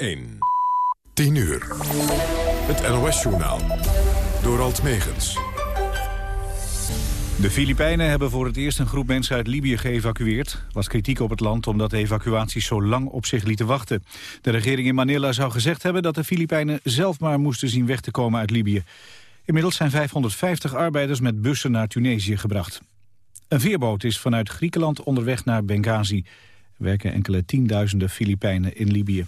1. 10 uur. Het NOS-journaal. Door Alt Megens. De Filipijnen hebben voor het eerst een groep mensen uit Libië geëvacueerd. Er was kritiek op het land omdat de evacuaties zo lang op zich lieten wachten. De regering in Manila zou gezegd hebben dat de Filipijnen zelf maar moesten zien weg te komen uit Libië. Inmiddels zijn 550 arbeiders met bussen naar Tunesië gebracht. Een veerboot is vanuit Griekenland onderweg naar Benghazi. Er werken enkele tienduizenden Filipijnen in Libië.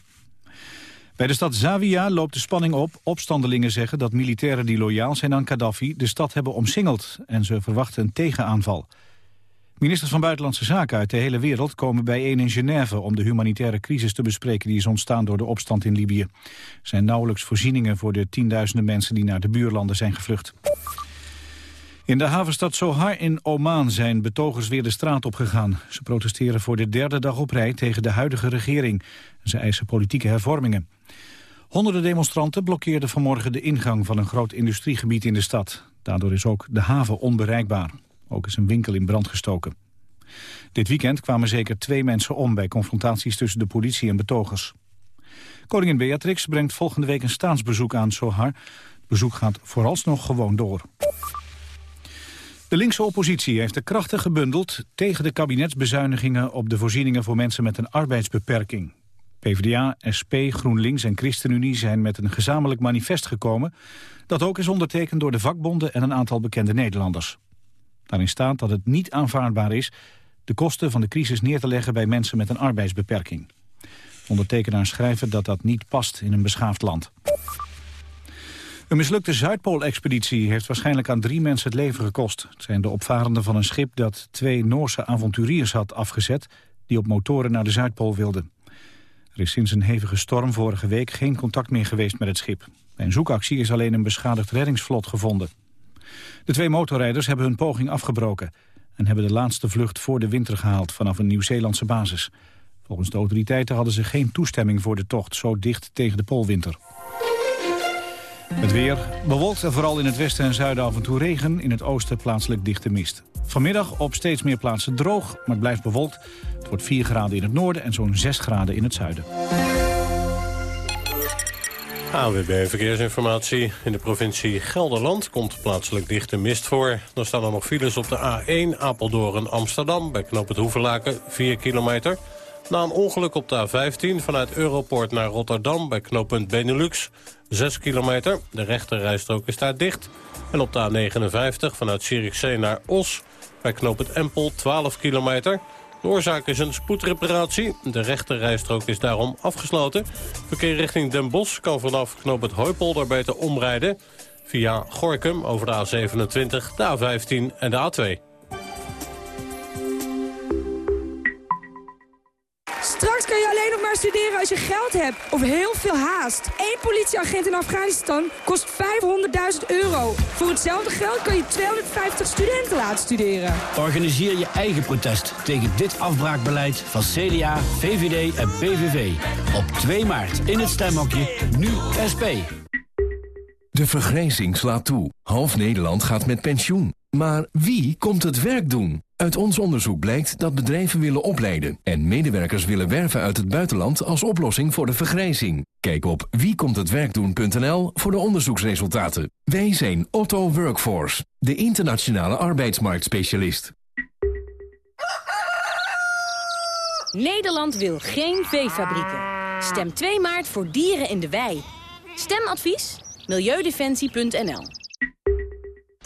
Bij de stad Zawiya loopt de spanning op. Opstandelingen zeggen dat militairen die loyaal zijn aan Gaddafi... de stad hebben omsingeld en ze verwachten een tegenaanval. Ministers van Buitenlandse Zaken uit de hele wereld komen bijeen in Genève... om de humanitaire crisis te bespreken die is ontstaan door de opstand in Libië. Er zijn nauwelijks voorzieningen voor de tienduizenden mensen... die naar de buurlanden zijn gevlucht. In de havenstad Sohar in Oman zijn betogers weer de straat opgegaan. Ze protesteren voor de derde dag op rij tegen de huidige regering. Ze eisen politieke hervormingen. Honderden demonstranten blokkeerden vanmorgen de ingang van een groot industriegebied in de stad. Daardoor is ook de haven onbereikbaar. Ook is een winkel in brand gestoken. Dit weekend kwamen zeker twee mensen om bij confrontaties tussen de politie en betogers. Koningin Beatrix brengt volgende week een staatsbezoek aan Sohar. Het bezoek gaat vooralsnog gewoon door. De linkse oppositie heeft de krachten gebundeld tegen de kabinetsbezuinigingen op de voorzieningen voor mensen met een arbeidsbeperking. PvdA, SP, GroenLinks en ChristenUnie zijn met een gezamenlijk manifest gekomen... dat ook is ondertekend door de vakbonden en een aantal bekende Nederlanders. Daarin staat dat het niet aanvaardbaar is de kosten van de crisis neer te leggen bij mensen met een arbeidsbeperking. Ondertekenaars schrijven dat dat niet past in een beschaafd land. Een mislukte Zuidpool-expeditie heeft waarschijnlijk aan drie mensen het leven gekost. Het zijn de opvarenden van een schip dat twee Noorse avonturiers had afgezet... die op motoren naar de Zuidpool wilden. Er is sinds een hevige storm vorige week geen contact meer geweest met het schip. Bij een zoekactie is alleen een beschadigd reddingsvlot gevonden. De twee motorrijders hebben hun poging afgebroken... en hebben de laatste vlucht voor de winter gehaald vanaf een Nieuw-Zeelandse basis. Volgens de autoriteiten hadden ze geen toestemming voor de tocht... zo dicht tegen de poolwinter. Het weer bewolkt en vooral in het westen en zuiden af en toe regen. In het oosten plaatselijk dichte mist. Vanmiddag op steeds meer plaatsen droog, maar blijft bewolkt. Het wordt 4 graden in het noorden en zo'n 6 graden in het zuiden. AWB Verkeersinformatie. In de provincie Gelderland komt plaatselijk dichte mist voor. Er staan er nog files op de A1 Apeldoorn-Amsterdam... bij knoop het Hoevenlaken, 4 kilometer... Na een ongeluk op de A15 vanuit Europort naar Rotterdam bij knooppunt Benelux. 6 kilometer. De rechterrijstrook is daar dicht. En op de A59 vanuit Zierikzee naar Os bij knooppunt Empel 12 kilometer. De oorzaak is een spoedreparatie. De rechterrijstrook is daarom afgesloten. Verkeer richting Den Bosch kan vanaf knooppunt Hooipolder beter omrijden... via Gorkum over de A27, de A15 en de A2. Alleen nog maar studeren als je geld hebt of heel veel haast. Eén politieagent in Afghanistan kost 500.000 euro. Voor hetzelfde geld kan je 250 studenten laten studeren. Organiseer je eigen protest tegen dit afbraakbeleid van CDA, VVD en PVV. Op 2 maart in het stemhokje Nu SP. De vergrijzing slaat toe. Half Nederland gaat met pensioen. Maar wie komt het werk doen? Uit ons onderzoek blijkt dat bedrijven willen opleiden... en medewerkers willen werven uit het buitenland als oplossing voor de vergrijzing. Kijk op wiekomthetwerkdoen.nl voor de onderzoeksresultaten. Wij zijn Otto Workforce, de internationale arbeidsmarktspecialist. Nederland wil geen veefabrieken. Stem 2 maart voor dieren in de wei. Stemadvies? Milieudefensie.nl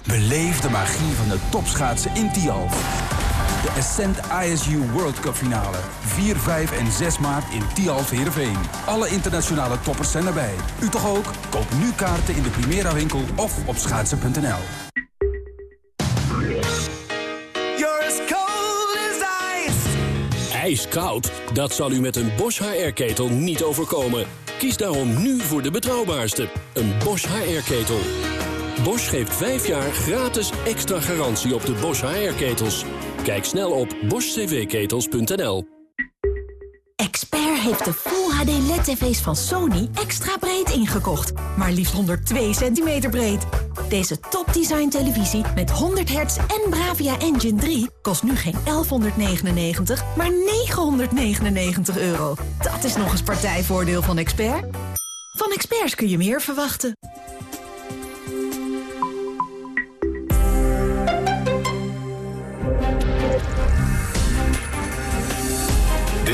Beleef de magie van de topschaatsen in Tialf. De Ascent ISU World Cup finale. 4, 5 en 6 maart in Tialf Heerenveen. Alle internationale toppers zijn erbij. U toch ook? Koop nu kaarten in de Primera winkel of op schaatsen.nl. Ijskoud? Dat zal u met een Bosch HR-ketel niet overkomen. Kies daarom nu voor de betrouwbaarste, een Bosch HR-ketel. Bosch geeft 5 jaar gratis extra garantie op de Bosch HR-ketels. Kijk snel op boschcvketels.nl. Expert heeft de Full HD LED-tv's van Sony extra breed ingekocht. Maar liefst 102 centimeter breed. Deze topdesign televisie met 100 hertz en Bravia Engine 3 kost nu geen 1199, maar 999 euro. Dat is nog eens partijvoordeel van Expert. Van experts kun je meer verwachten.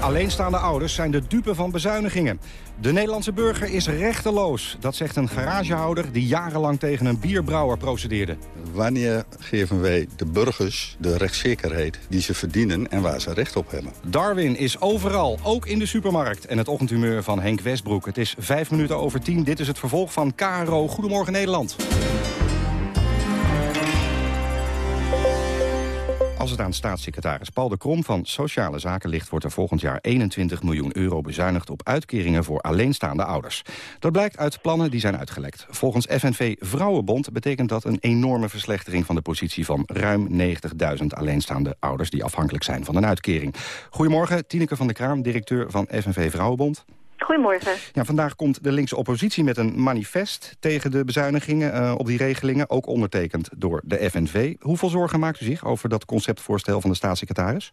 Alleenstaande ouders zijn de dupe van bezuinigingen. De Nederlandse burger is rechteloos. Dat zegt een garagehouder die jarenlang tegen een bierbrouwer procedeerde. Wanneer geven wij de burgers de rechtszekerheid die ze verdienen en waar ze recht op hebben? Darwin is overal, ook in de supermarkt. En het ochtendhumeur van Henk Westbroek. Het is vijf minuten over tien. Dit is het vervolg van KRO Goedemorgen Nederland. Als het aan staatssecretaris Paul de Krom van Sociale Zaken ligt... wordt er volgend jaar 21 miljoen euro bezuinigd op uitkeringen voor alleenstaande ouders. Dat blijkt uit plannen die zijn uitgelekt. Volgens FNV Vrouwenbond betekent dat een enorme verslechtering van de positie van ruim 90.000 alleenstaande ouders die afhankelijk zijn van een uitkering. Goedemorgen, Tineke van der Kraam, directeur van FNV Vrouwenbond. Goedemorgen. Ja, vandaag komt de linkse oppositie met een manifest tegen de bezuinigingen uh, op die regelingen, ook ondertekend door de FNV. Hoeveel zorgen maakt u zich over dat conceptvoorstel van de staatssecretaris?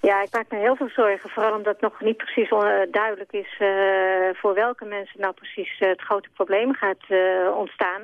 Ja, ik maak me heel veel zorgen, vooral omdat nog niet precies uh, duidelijk is uh, voor welke mensen nou precies het grote probleem gaat ontstaan.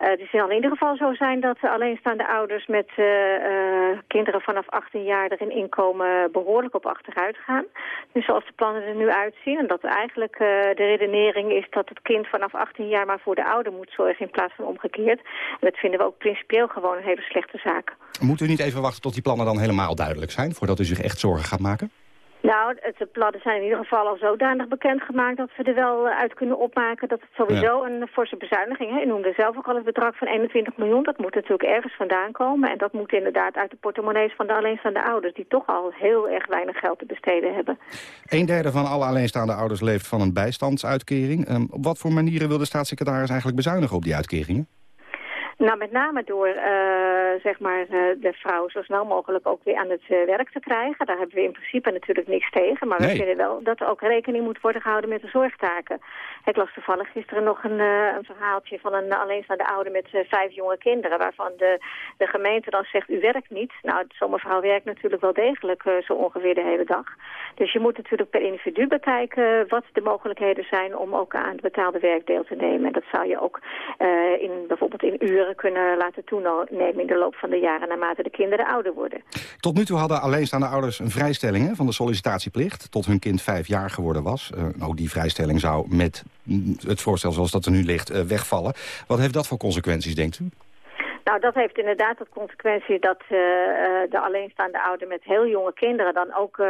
Uh, het zal in ieder geval zo zijn dat alleenstaande ouders met uh, uh, kinderen vanaf 18 jaar er in inkomen behoorlijk op achteruit gaan. Dus zoals de plannen er nu uitzien. En dat eigenlijk de redenering is dat het kind vanaf 18 jaar maar voor de ouder moet zorgen in plaats van omgekeerd. En dat vinden we ook principieel gewoon een hele slechte zaak. Moet u niet even wachten tot die plannen dan helemaal duidelijk zijn voordat u zich echt zorgen gaat maken? Nou, de plannen zijn in ieder geval al zodanig bekendgemaakt dat we er wel uit kunnen opmaken dat het sowieso ja. een forse bezuiniging is. U noemde zelf ook al het bedrag van 21 miljoen. Dat moet natuurlijk ergens vandaan komen. En dat moet inderdaad uit de portemonnees van de alleenstaande ouders, die toch al heel erg weinig geld te besteden hebben. Een derde van alle alleenstaande ouders leeft van een bijstandsuitkering. Um, op wat voor manieren wil de staatssecretaris eigenlijk bezuinigen op die uitkeringen? Nou, met name door uh, zeg maar, uh, de vrouw zo snel mogelijk ook weer aan het uh, werk te krijgen. Daar hebben we in principe natuurlijk niks tegen. Maar nee. we vinden wel dat er ook rekening moet worden gehouden met de zorgtaken. Ik las toevallig gisteren nog een, een verhaaltje van een alleenstaande ouder met vijf jonge kinderen. Waarvan de, de gemeente dan zegt, u werkt niet. Nou, zo'n mevrouw werkt natuurlijk wel degelijk zo ongeveer de hele dag. Dus je moet natuurlijk per individu bekijken wat de mogelijkheden zijn om ook aan het betaalde werk deel te nemen. En dat zou je ook in, bijvoorbeeld in uren kunnen laten toenemen in de loop van de jaren naarmate de kinderen ouder worden. Tot nu toe hadden alleenstaande ouders een vrijstelling hè, van de sollicitatieplicht tot hun kind vijf jaar geworden was. Uh, ook die vrijstelling zou met het voorstel zoals dat er nu ligt uh, wegvallen. Wat heeft dat voor consequenties, denkt u? Nou, dat heeft inderdaad tot consequentie dat uh, de alleenstaande ouder met heel jonge kinderen dan ook uh,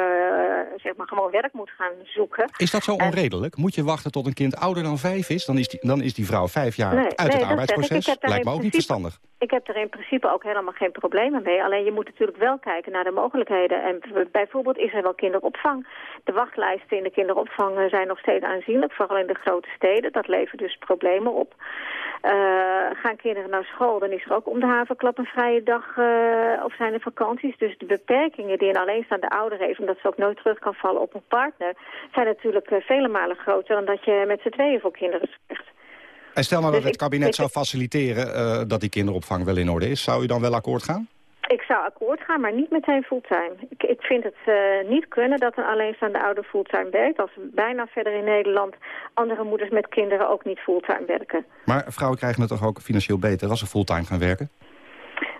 zeg maar gewoon werk moet gaan zoeken. Is dat zo onredelijk? Moet je wachten tot een kind ouder dan vijf is? Dan is die, dan is die vrouw vijf jaar nee, uit nee, het arbeidsproces. Lijkt me ook niet verstandig. Ik heb er in principe ook helemaal geen problemen mee. Alleen je moet natuurlijk wel kijken naar de mogelijkheden. En bijvoorbeeld is er wel kinderopvang. De wachtlijsten in de kinderopvang zijn nog steeds aanzienlijk. Vooral in de grote steden. Dat levert dus problemen op. Uh, gaan kinderen naar school, dan is er ook om de havenklap een vrije dag uh, of zijn er vakanties. Dus de beperkingen die een alleenstaande ouder heeft, omdat ze ook nooit terug kan vallen op een partner, zijn natuurlijk uh, vele malen groter dan dat je met z'n tweeën voor kinderen zegt. En stel nou dus dat het kabinet ik, zou faciliteren dat die kinderopvang wel in orde is. Zou u dan wel akkoord gaan? Ik zou akkoord gaan, maar niet meteen fulltime. Ik, ik vind het uh, niet kunnen dat een alleenstaande ouder fulltime werkt... als bijna verder in Nederland andere moeders met kinderen ook niet fulltime werken. Maar vrouwen krijgen het toch ook financieel beter als ze fulltime gaan werken?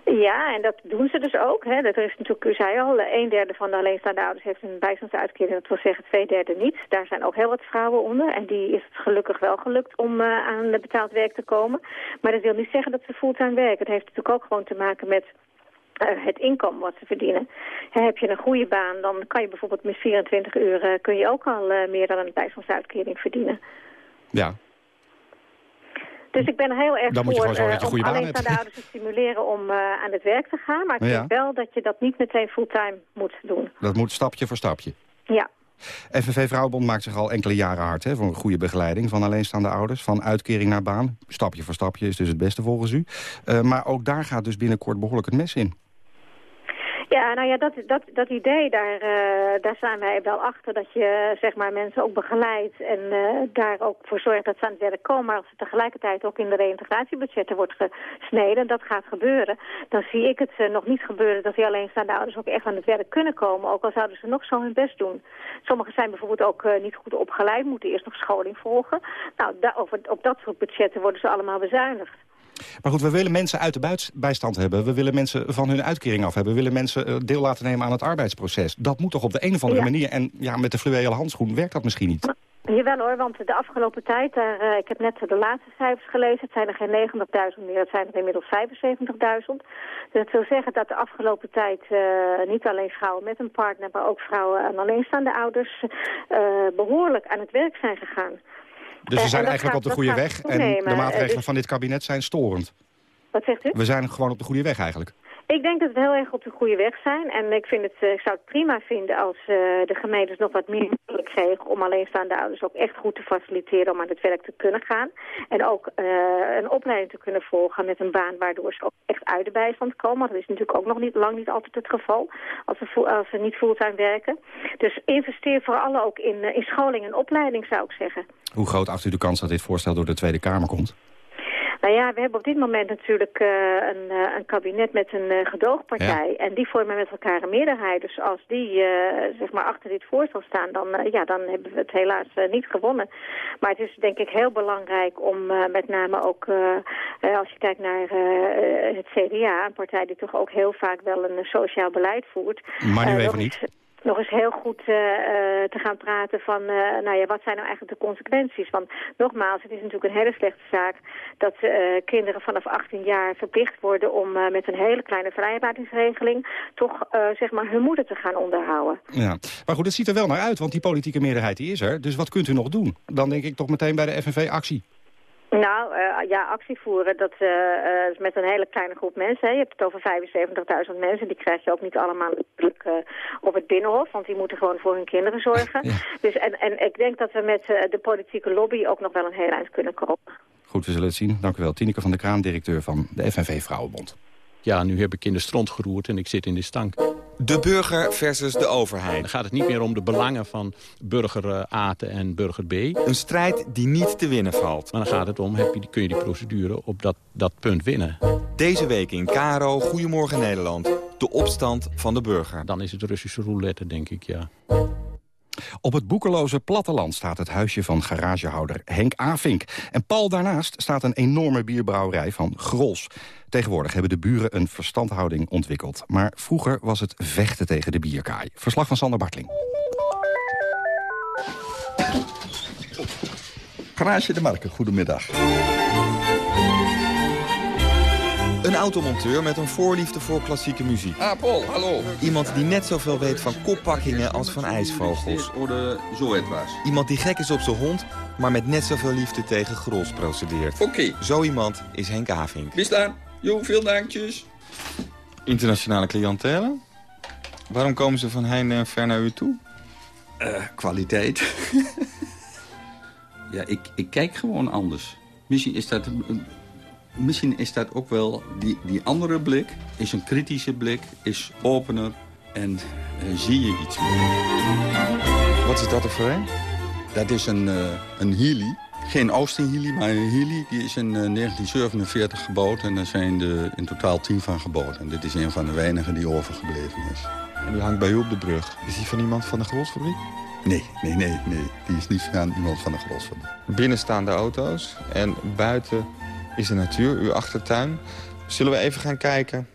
Ja, en dat doen ze dus ook. Hè. Dat is natuurlijk, u zei al, een derde van de alleenstaande ouders heeft een bijstandsuitkering. Dat wil zeggen twee derde niet. Daar zijn ook heel wat vrouwen onder. En die is het gelukkig wel gelukt om uh, aan betaald werk te komen. Maar dat wil niet zeggen dat ze fulltime werken. Het heeft natuurlijk ook gewoon te maken met het inkomen wat ze verdienen. He, heb je een goede baan, dan kan je bijvoorbeeld met 24 uur uh, kun je ook al uh, meer dan een bijstandsuitkering verdienen. Ja. Dus ik ben heel erg dan moet je voor dat je om alleenstaande ouders te stimuleren om aan het werk te gaan. Maar ik ja. denk wel dat je dat niet meteen fulltime moet doen. Dat moet stapje voor stapje. Ja. FNV Vrouwenbond maakt zich al enkele jaren hard hè, voor een goede begeleiding van alleenstaande ouders. Van uitkering naar baan. Stapje voor stapje is dus het beste volgens u. Uh, maar ook daar gaat dus binnenkort behoorlijk het mes in. Ja, nou ja, dat, dat, dat idee, daar, uh, daar zijn wij wel achter. Dat je zeg maar, mensen ook begeleidt en uh, daar ook voor zorgt dat ze aan het werk komen. Maar als het tegelijkertijd ook in de reïntegratiebudgetten wordt gesneden, dat gaat gebeuren. Dan zie ik het uh, nog niet gebeuren dat die alleenstaande ouders ook echt aan het werk kunnen komen. Ook al zouden ze nog zo hun best doen. Sommigen zijn bijvoorbeeld ook niet goed opgeleid, moeten eerst nog scholing volgen. Nou, op dat soort budgetten worden ze allemaal bezuinigd. Maar goed, we willen mensen uit de bijstand hebben. We willen mensen van hun uitkering af hebben. We willen mensen eh, deel laten nemen aan het arbeidsproces. Dat moet toch op de een of andere manier. En ja, met de fluwele handschoen werkt dat misschien niet. Jawel hoor, want de afgelopen tijd, daar, uh, ik heb net de laatste cijfers gelezen, het zijn er geen 90.000 meer, het zijn er inmiddels 75.000. Dus dat wil zeggen dat de afgelopen tijd uh, niet alleen vrouwen met een partner, maar ook vrouwen en alleenstaande ouders uh, behoorlijk aan het werk zijn gegaan. Dus we zijn eigenlijk op de goede weg en de maatregelen dus- van dit kabinet zijn storend. Wat zegt u? We zijn gewoon op de goede weg eigenlijk. Ik denk dat we heel erg op de goede weg zijn. En ik, vind het, eh, ik zou het prima vinden als uh, de gemeentes nog wat meer mogelijk kregen... om alleenstaande ouders ook echt goed te faciliteren om aan het werk te kunnen gaan. En ook uh, een opleiding te kunnen volgen met een baan waardoor ze ook echt uit de bijstand komen. Dat is natuurlijk ook nog niet, lang niet altijd het geval als ze, als ze niet fulltime werken. Dus investeer vooral ook in, in scholing en opleiding zou ik zeggen. Hoe groot acht u de kans dat dit voorstel door de Tweede Kamer komt? Nou ja, we hebben op dit moment natuurlijk uh, een, uh, een, kabinet met een uh, gedoogpartij. En die vormen met elkaar een meerderheid. Dus als die zeg maar achter dit voorstel staan, dan, ja, dan hebben we het helaas niet gewonnen. Maar het is denk ik heel belangrijk om met name ook, als je kijkt naar het CDA, een partij die toch ook heel vaak wel een sociaal beleid voert. Maar nu even niet nog eens heel goed uh, te gaan praten van, uh, nou ja, wat zijn nou eigenlijk de consequenties? Want nogmaals, het is natuurlijk een hele slechte zaak dat kinderen vanaf 18 jaar verplicht worden om met een hele kleine vrijheidsregeling toch, zeg maar, hun moeder te gaan onderhouden. Ja, maar goed, het ziet er wel naar uit, want die politieke meerderheid die is er. Dus wat kunt u nog doen? Dan denk ik toch meteen bij de FNV actie. Nou, uh, ja, actie voeren, dat uh, uh, is met een hele kleine groep mensen. Hè. Je hebt het over 75.000 mensen. Die krijg je ook niet allemaal natuurlijk op het Binnenhof. Want die moeten gewoon voor hun kinderen zorgen. Dus, en, en ik denk dat we met de politieke lobby ook nog wel een heel eind kunnen komen. Goed, we zullen het zien. Dank u wel. Tineke van der Kraan, directeur van de FNV Vrouwenbond. Ja, nu heb ik in de stront geroerd en ik zit in de stank. De burger versus de overheid. Dan gaat het niet meer om de belangen van burger A en burger B. Een strijd die niet te winnen valt. Maar dan gaat het om, heb je, kun je die procedure op dat, dat punt winnen. Deze week in Karo, Goedemorgen Nederland. De opstand van de burger. Dan is het Russische roulette, denk ik, ja. Op het boekeloze platteland staat het huisje van garagehouder Henk Avink. En pal daarnaast staat een enorme bierbrouwerij van Grols. Tegenwoordig hebben de buren een verstandhouding ontwikkeld. Maar vroeger was het vechten tegen de bierkaai. Verslag van Sander Bartling. Garage de Marken, goedemiddag. Een automonteur met een voorliefde voor klassieke muziek. Ah, Paul, hallo. Iemand die net zoveel weet van koppakkingen als van ijsvogels. Iemand die gek is op zijn hond, maar met net zoveel liefde tegen gros procedeert. Oké. Zo iemand is Henk Avink. Bis dan. Jo, veel dankjes. Internationale cliëntele? Waarom komen ze van heine en ver naar u toe? Uh, kwaliteit. ja, ik, ik kijk gewoon anders. Misschien is dat, misschien is dat ook wel... Die, die andere blik is een kritische blik, is opener en uh, zie je iets meer. Wat is dat er voor een? Dat is een, uh, een Healy. Geen Austin maar een Healy. Die is in 1947 gebouwd en er zijn er in totaal tien van gebouwd. En dit is een van de weinigen die overgebleven is. En die hangt bij u op de brug. Is die van iemand van de grosfabriek? Nee, nee, nee, nee. Die is niet van iemand van de grosfabriek. Binnen staan de auto's en buiten is de natuur, uw achtertuin. Zullen we even gaan kijken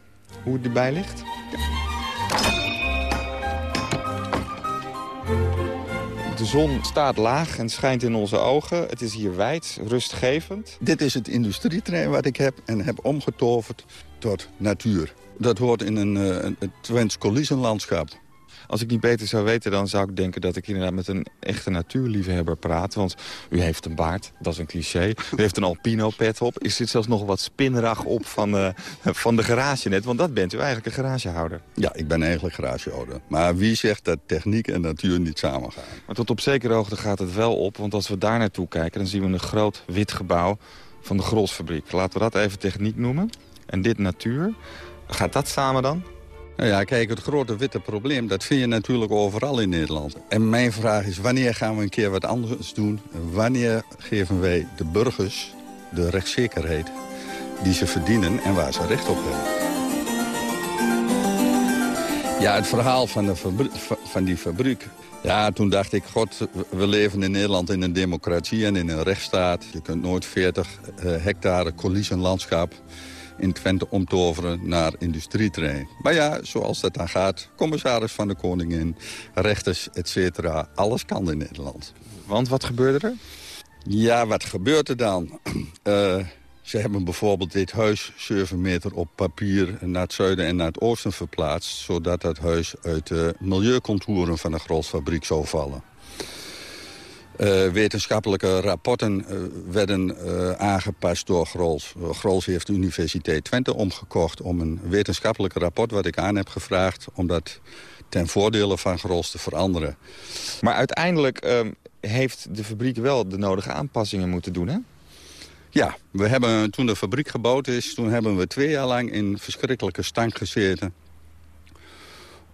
hoe het erbij ligt? De zon staat laag en schijnt in onze ogen. Het is hier wijd, rustgevend. Dit is het industrietrein wat ik heb en heb omgetoverd tot natuur. Dat hoort in een, uh, een Twents. Als ik niet beter zou weten, dan zou ik denken dat ik inderdaad met een echte natuurliefhebber praat. Want u heeft een baard, dat is een cliché. U heeft een alpino pet op. Is dit zelfs nog wat spinnerig op van, uh, van de garage net? Want dat bent u eigenlijk, een garagehouder. Ja, ik ben eigenlijk garagehouder. Maar wie zegt dat techniek en natuur niet samengaan? Maar tot op zekere hoogte gaat het wel op. Want als we daar naartoe kijken, dan zien we een groot wit gebouw van de Grolsfabriek. Laten we dat even techniek noemen. En dit natuur. Gaat dat samen dan? Nou ja, kijk, het grote witte probleem, dat vind je natuurlijk overal in Nederland. En mijn vraag is, wanneer gaan we een keer wat anders doen? Wanneer geven wij de burgers de rechtszekerheid die ze verdienen en waar ze recht op hebben? Ja, het verhaal van, de van die fabriek. Ja, toen dacht ik, god, we leven in Nederland in een democratie en in een rechtsstaat. Je kunt nooit 40 uh, hectare collisionlandschap in Twente omtoveren naar industrieterrein. Maar ja, zoals dat dan gaat, commissaris van de Koningin, rechters, et cetera, alles kan in Nederland. Want wat gebeurde er? Ja, wat gebeurt er dan? Uh, ze hebben bijvoorbeeld dit huis 7 meter op papier naar het zuiden en naar het oosten verplaatst... zodat dat huis uit de milieucontouren van de grolsfabriek zou vallen. Uh, wetenschappelijke rapporten uh, werden uh, aangepast door Grols. Grols heeft de Universiteit Twente omgekocht om een wetenschappelijk rapport... wat ik aan heb gevraagd om dat ten voordele van Grols te veranderen. Maar uiteindelijk ehm, heeft de fabriek wel de nodige aanpassingen moeten doen, hè? Ja, we hebben, toen de fabriek gebouwd is... toen hebben we twee jaar lang in verschrikkelijke stank gezeten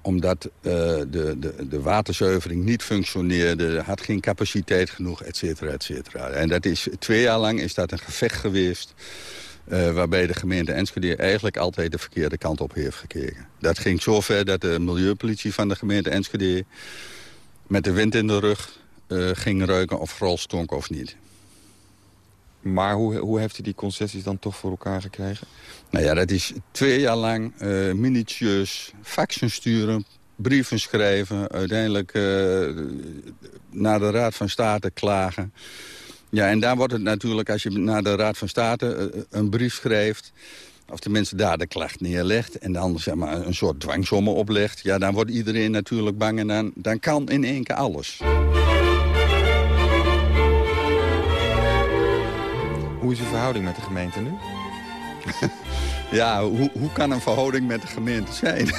omdat uh, de, de, de waterzuivering niet functioneerde, had geen capaciteit genoeg, et cetera, et cetera. En dat is, twee jaar lang is dat een gevecht geweest... Uh, waarbij de gemeente Enschede eigenlijk altijd de verkeerde kant op heeft gekeken. Dat ging zover dat de milieupolitie van de gemeente Enschede... met de wind in de rug uh, ging ruiken of grol stonk of niet. Maar hoe, hoe heeft u die concessies dan toch voor elkaar gekregen? Nou ja, dat is twee jaar lang uh, minutieus faxen sturen, brieven schrijven... uiteindelijk uh, naar de Raad van State klagen. Ja, en daar wordt het natuurlijk, als je naar de Raad van State uh, een brief schrijft... of de mensen daar de klacht neerlegt en dan zeg maar, een soort dwangsommen oplegt... ja, dan wordt iedereen natuurlijk bang en dan, dan kan in één keer alles. Hoe is uw verhouding met de gemeente nu? ja, hoe, hoe kan een verhouding met de gemeente zijn?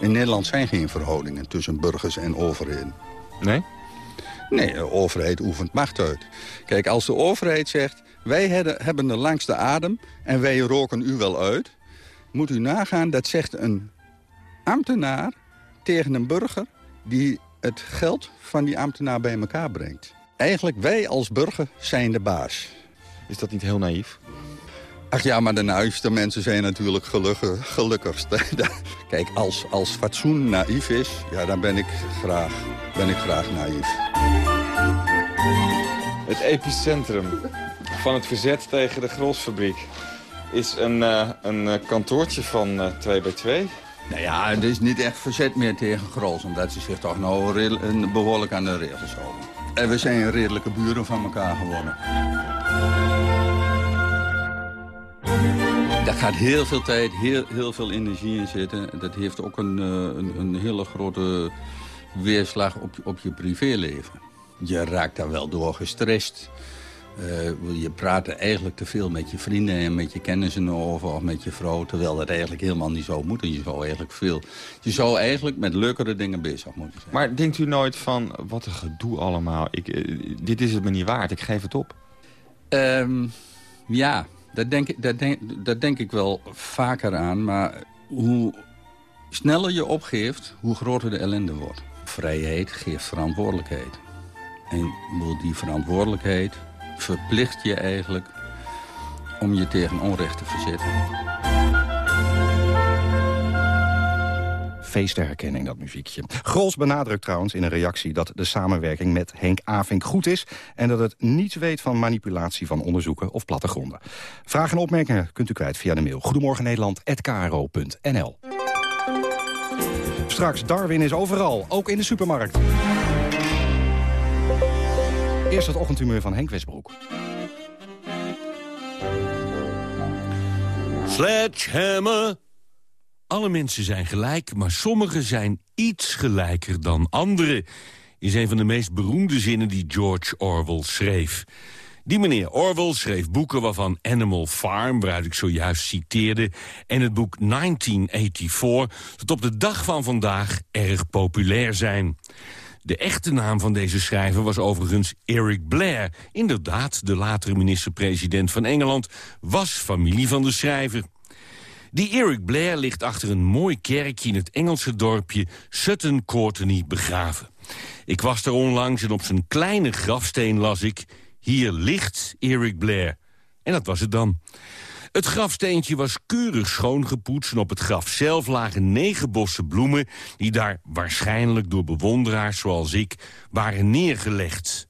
In Nederland zijn geen verhoudingen tussen burgers en overheden. Nee? Nee, de overheid oefent macht uit. Kijk, als de overheid zegt... wij hebben de langste adem en wij roken u wel uit... moet u nagaan, dat zegt een ambtenaar tegen een burger... die het geld van die ambtenaar bij elkaar brengt. Eigenlijk, wij als burger zijn de baas. Is dat niet heel naïef? Ach ja, maar de naïefste mensen zijn natuurlijk gelukkig, gelukkigst. Kijk, als, als fatsoen naïef is, ja, dan ben ik graag, ben ik graag naïef. Het epicentrum van het verzet tegen de grosfabriek is een, uh, een kantoortje van uh, 2 bij 2 Nou ja, het is niet echt verzet meer tegen Grols, omdat ze zich toch nou behoorlijk aan de regels houden. En we zijn redelijke buren van elkaar geworden. Daar gaat heel veel tijd, heel, heel veel energie in zitten. Dat heeft ook een, een, een hele grote weerslag op, op je privéleven. Je raakt daar wel door gestrest. Uh, je praat er eigenlijk te veel met je vrienden en met je kennissen over of met je vrouw. Terwijl dat eigenlijk helemaal niet zo moet. En je zou eigenlijk veel. Je zou eigenlijk met leukere dingen bezig moeten zijn. Maar denkt u nooit van wat een gedoe allemaal. Ik, uh, dit is het me niet waard. Ik geef het op. Um, ja, dat denk, dat, denk, dat denk ik wel vaker aan. Maar hoe sneller je opgeeft, hoe groter de ellende wordt. Vrijheid geeft verantwoordelijkheid. En die verantwoordelijkheid verplicht je eigenlijk om je tegen onrecht te verzetten. Feesterherkenning, dat muziekje. Grols benadrukt trouwens in een reactie dat de samenwerking met Henk Avink goed is... en dat het niets weet van manipulatie van onderzoeken of plattegronden. Vragen en opmerkingen kunt u kwijt via de mail Goedemorgen Nederland@kro.nl. Straks, Darwin is overal, ook in de supermarkt. Eerst het ochtendhumeur van Henk Westbroek. Sledgehammer, Alle mensen zijn gelijk, maar sommigen zijn iets gelijker dan anderen... is een van de meest beroemde zinnen die George Orwell schreef. Die meneer Orwell schreef boeken waarvan Animal Farm... waaruit ik zojuist citeerde, en het boek 1984... tot op de dag van vandaag erg populair zijn. De echte naam van deze schrijver was overigens Eric Blair. Inderdaad, de latere minister-president van Engeland was familie van de schrijver. Die Eric Blair ligt achter een mooi kerkje in het Engelse dorpje Sutton Courtenay begraven. Ik was er onlangs en op zijn kleine grafsteen las ik... Hier ligt Eric Blair. En dat was het dan. Het grafsteentje was keurig schoongepoetst... en op het graf zelf lagen negen bossen bloemen... die daar waarschijnlijk door bewonderaars zoals ik waren neergelegd.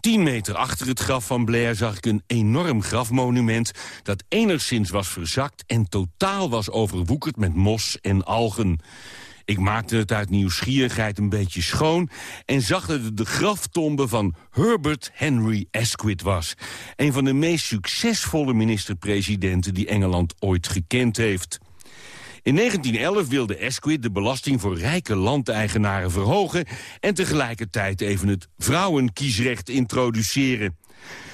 Tien meter achter het graf van Blair zag ik een enorm grafmonument... dat enigszins was verzakt en totaal was overwoekerd met mos en algen. Ik maakte het uit nieuwsgierigheid een beetje schoon... en zag dat het de graftombe van Herbert Henry Asquith was. Een van de meest succesvolle minister-presidenten... die Engeland ooit gekend heeft. In 1911 wilde Asquith de belasting voor rijke landeigenaren verhogen... en tegelijkertijd even het vrouwenkiesrecht introduceren.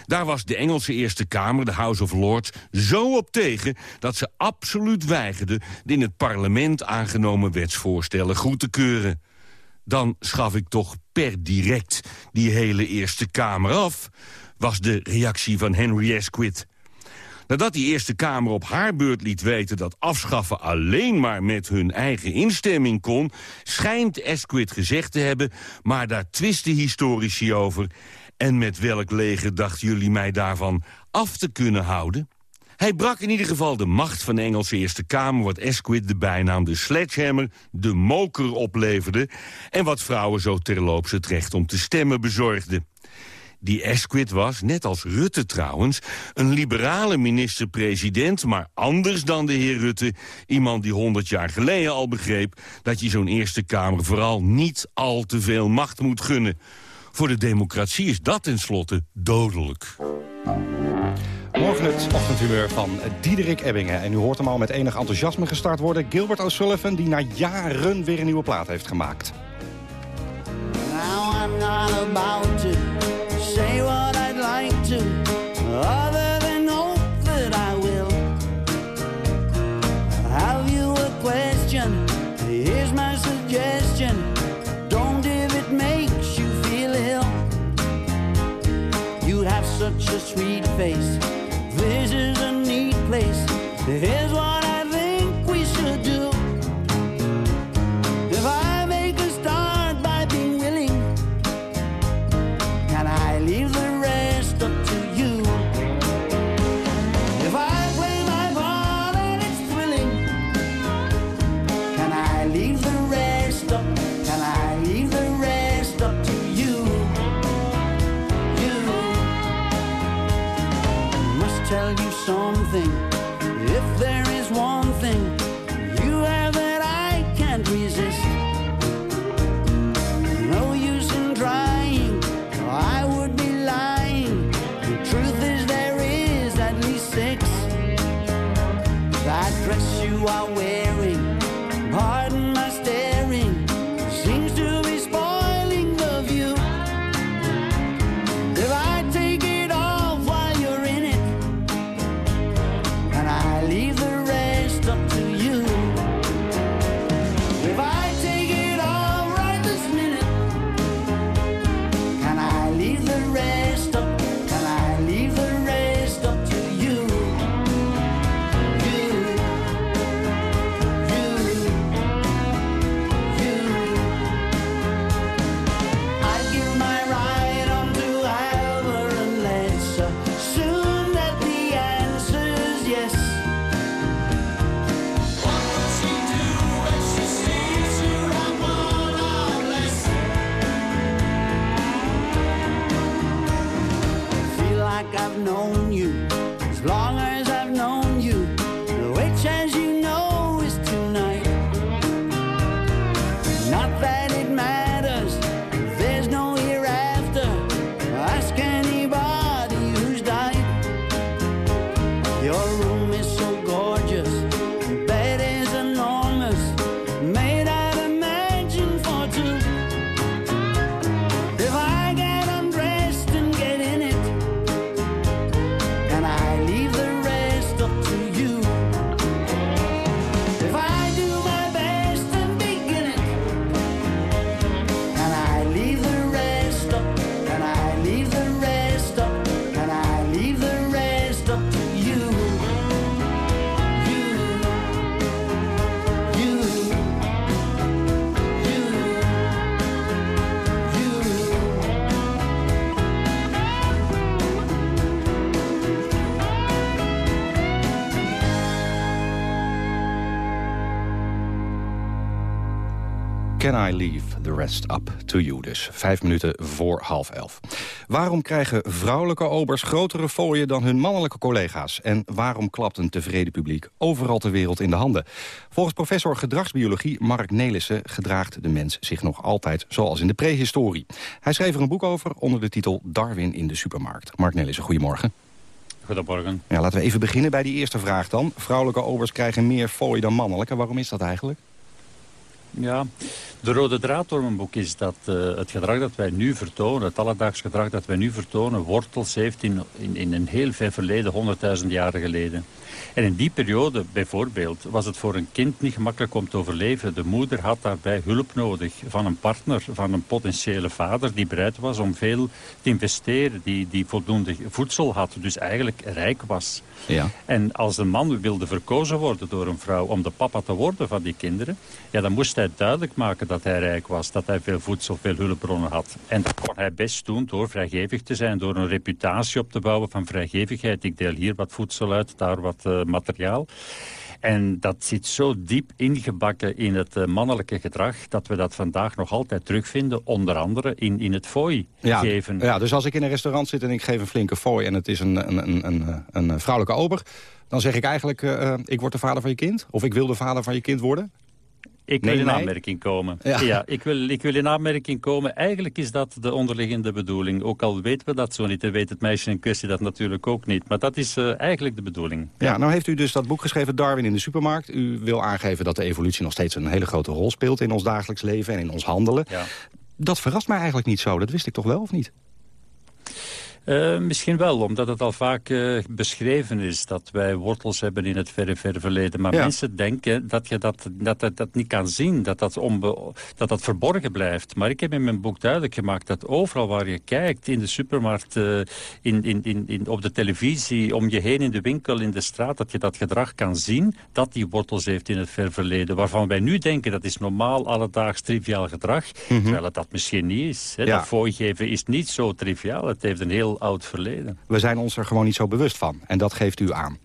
Daar was de Engelse Eerste Kamer, de House of Lords, zo op tegen... dat ze absoluut weigerden de in het parlement aangenomen wetsvoorstellen goed te keuren. Dan schaf ik toch per direct die hele Eerste Kamer af... was de reactie van Henry Asquith. Nadat die Eerste Kamer op haar beurt liet weten dat afschaffen alleen maar met hun eigen instemming kon, schijnt Asquith gezegd te hebben, maar daar twisten historici over. En met welk leger dachten jullie mij daarvan af te kunnen houden? Hij brak in ieder geval de macht van de Engelse Eerste Kamer... wat Asquith de bijnaam de sledgehammer, de moker opleverde... en wat vrouwen zo terloops het recht om te stemmen bezorgde. Die Asquith was, net als Rutte trouwens, een liberale minister-president... maar anders dan de heer Rutte, iemand die honderd jaar geleden al begreep... dat je zo'n Eerste Kamer vooral niet al te veel macht moet gunnen... Voor de democratie is dat tenslotte dodelijk. Morgen het ochtendhumeur van Diederik Ebbingen. En u hoort hem al met enig enthousiasme gestart worden. Gilbert O'Sullivan, die na jaren weer een nieuwe plaat heeft gemaakt. Now I'm not about to say what I'd like to. Other than hope that I will. Have you a question? Here's my suggestion. A sweet face. This is a neat place. Here's what Can I Leave the Rest Up to You dus. Vijf minuten voor half elf. Waarom krijgen vrouwelijke obers grotere fooien dan hun mannelijke collega's? En waarom klapt een tevreden publiek overal ter wereld in de handen? Volgens professor gedragsbiologie Mark Nelissen gedraagt de mens zich nog altijd zoals in de prehistorie. Hij schreef er een boek over onder de titel Darwin in de supermarkt. Mark Nelissen, goedemorgen. Goedemorgen. Ja, laten we even beginnen bij die eerste vraag dan. Vrouwelijke obers krijgen meer fooi dan mannelijke. Waarom is dat eigenlijk? Ja, de rode draad door mijn boek is dat uh, het gedrag dat wij nu vertonen, het alledaags gedrag dat wij nu vertonen, wortels heeft in, in, in een heel ver verleden, honderdduizend jaren geleden. En in die periode bijvoorbeeld was het voor een kind niet gemakkelijk om te overleven. De moeder had daarbij hulp nodig van een partner, van een potentiële vader die bereid was om veel te investeren, die, die voldoende voedsel had, dus eigenlijk rijk was. Ja. En als een man wilde verkozen worden door een vrouw om de papa te worden van die kinderen, ja, dan moest hij duidelijk maken dat hij rijk was, dat hij veel voedsel, veel hulpbronnen had. En dat kon hij best doen door vrijgevig te zijn, door een reputatie op te bouwen van vrijgevigheid. Ik deel hier wat voedsel uit, daar wat uh, materiaal. En dat zit zo diep ingebakken in het uh, mannelijke gedrag... dat we dat vandaag nog altijd terugvinden, onder andere in, in het fooi ja, geven. Ja, dus als ik in een restaurant zit en ik geef een flinke fooi... en het is een, een, een, een, een vrouwelijke ober... dan zeg ik eigenlijk, uh, ik word de vader van je kind? Of ik wil de vader van je kind worden? Ik wil in aanmerking komen. Ja. ja, ik, wil, ik wil in aanmerking komen. Eigenlijk is dat de onderliggende bedoeling. Ook al weten we dat zo niet. En weet het meisje in kwestie dat natuurlijk ook niet. Maar dat is uh, eigenlijk de bedoeling. Ja, nou heeft u dus dat boek geschreven, Darwin in de supermarkt. U wil aangeven dat de evolutie nog steeds een hele grote rol speelt... in ons dagelijks leven en in ons handelen. Ja. Dat verrast mij eigenlijk niet zo. Dat wist ik toch wel, of niet? Uh, misschien wel, omdat het al vaak uh, beschreven is dat wij wortels hebben in het verre, verre verleden. Maar ja. mensen denken dat je dat, dat, dat, dat niet kan zien, dat dat, onbe, dat dat verborgen blijft. Maar ik heb in mijn boek duidelijk gemaakt dat overal waar je kijkt, in de supermarkt, uh, in, in, in, in, op de televisie, om je heen in de winkel, in de straat, dat je dat gedrag kan zien, dat die wortels heeft in het verre verleden. Waarvan wij nu denken dat is normaal, alledaags, triviaal gedrag, mm -hmm. terwijl het dat misschien niet is. Hè. Ja. Dat voorgeven is niet zo triviaal, het heeft een heel oud verleden. We zijn ons er gewoon niet zo bewust van. En dat geeft u aan.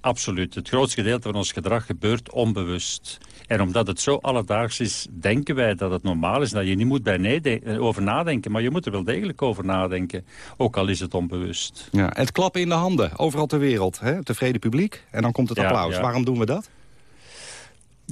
Absoluut. Het grootste gedeelte van ons gedrag gebeurt onbewust. En omdat het zo alledaags is, denken wij dat het normaal is. Dat je niet moet bij over nadenken. Maar je moet er wel degelijk over nadenken. Ook al is het onbewust. Ja, het klappen in de handen, overal ter wereld. Hè? Tevreden publiek. En dan komt het applaus. Ja. Waarom doen we dat?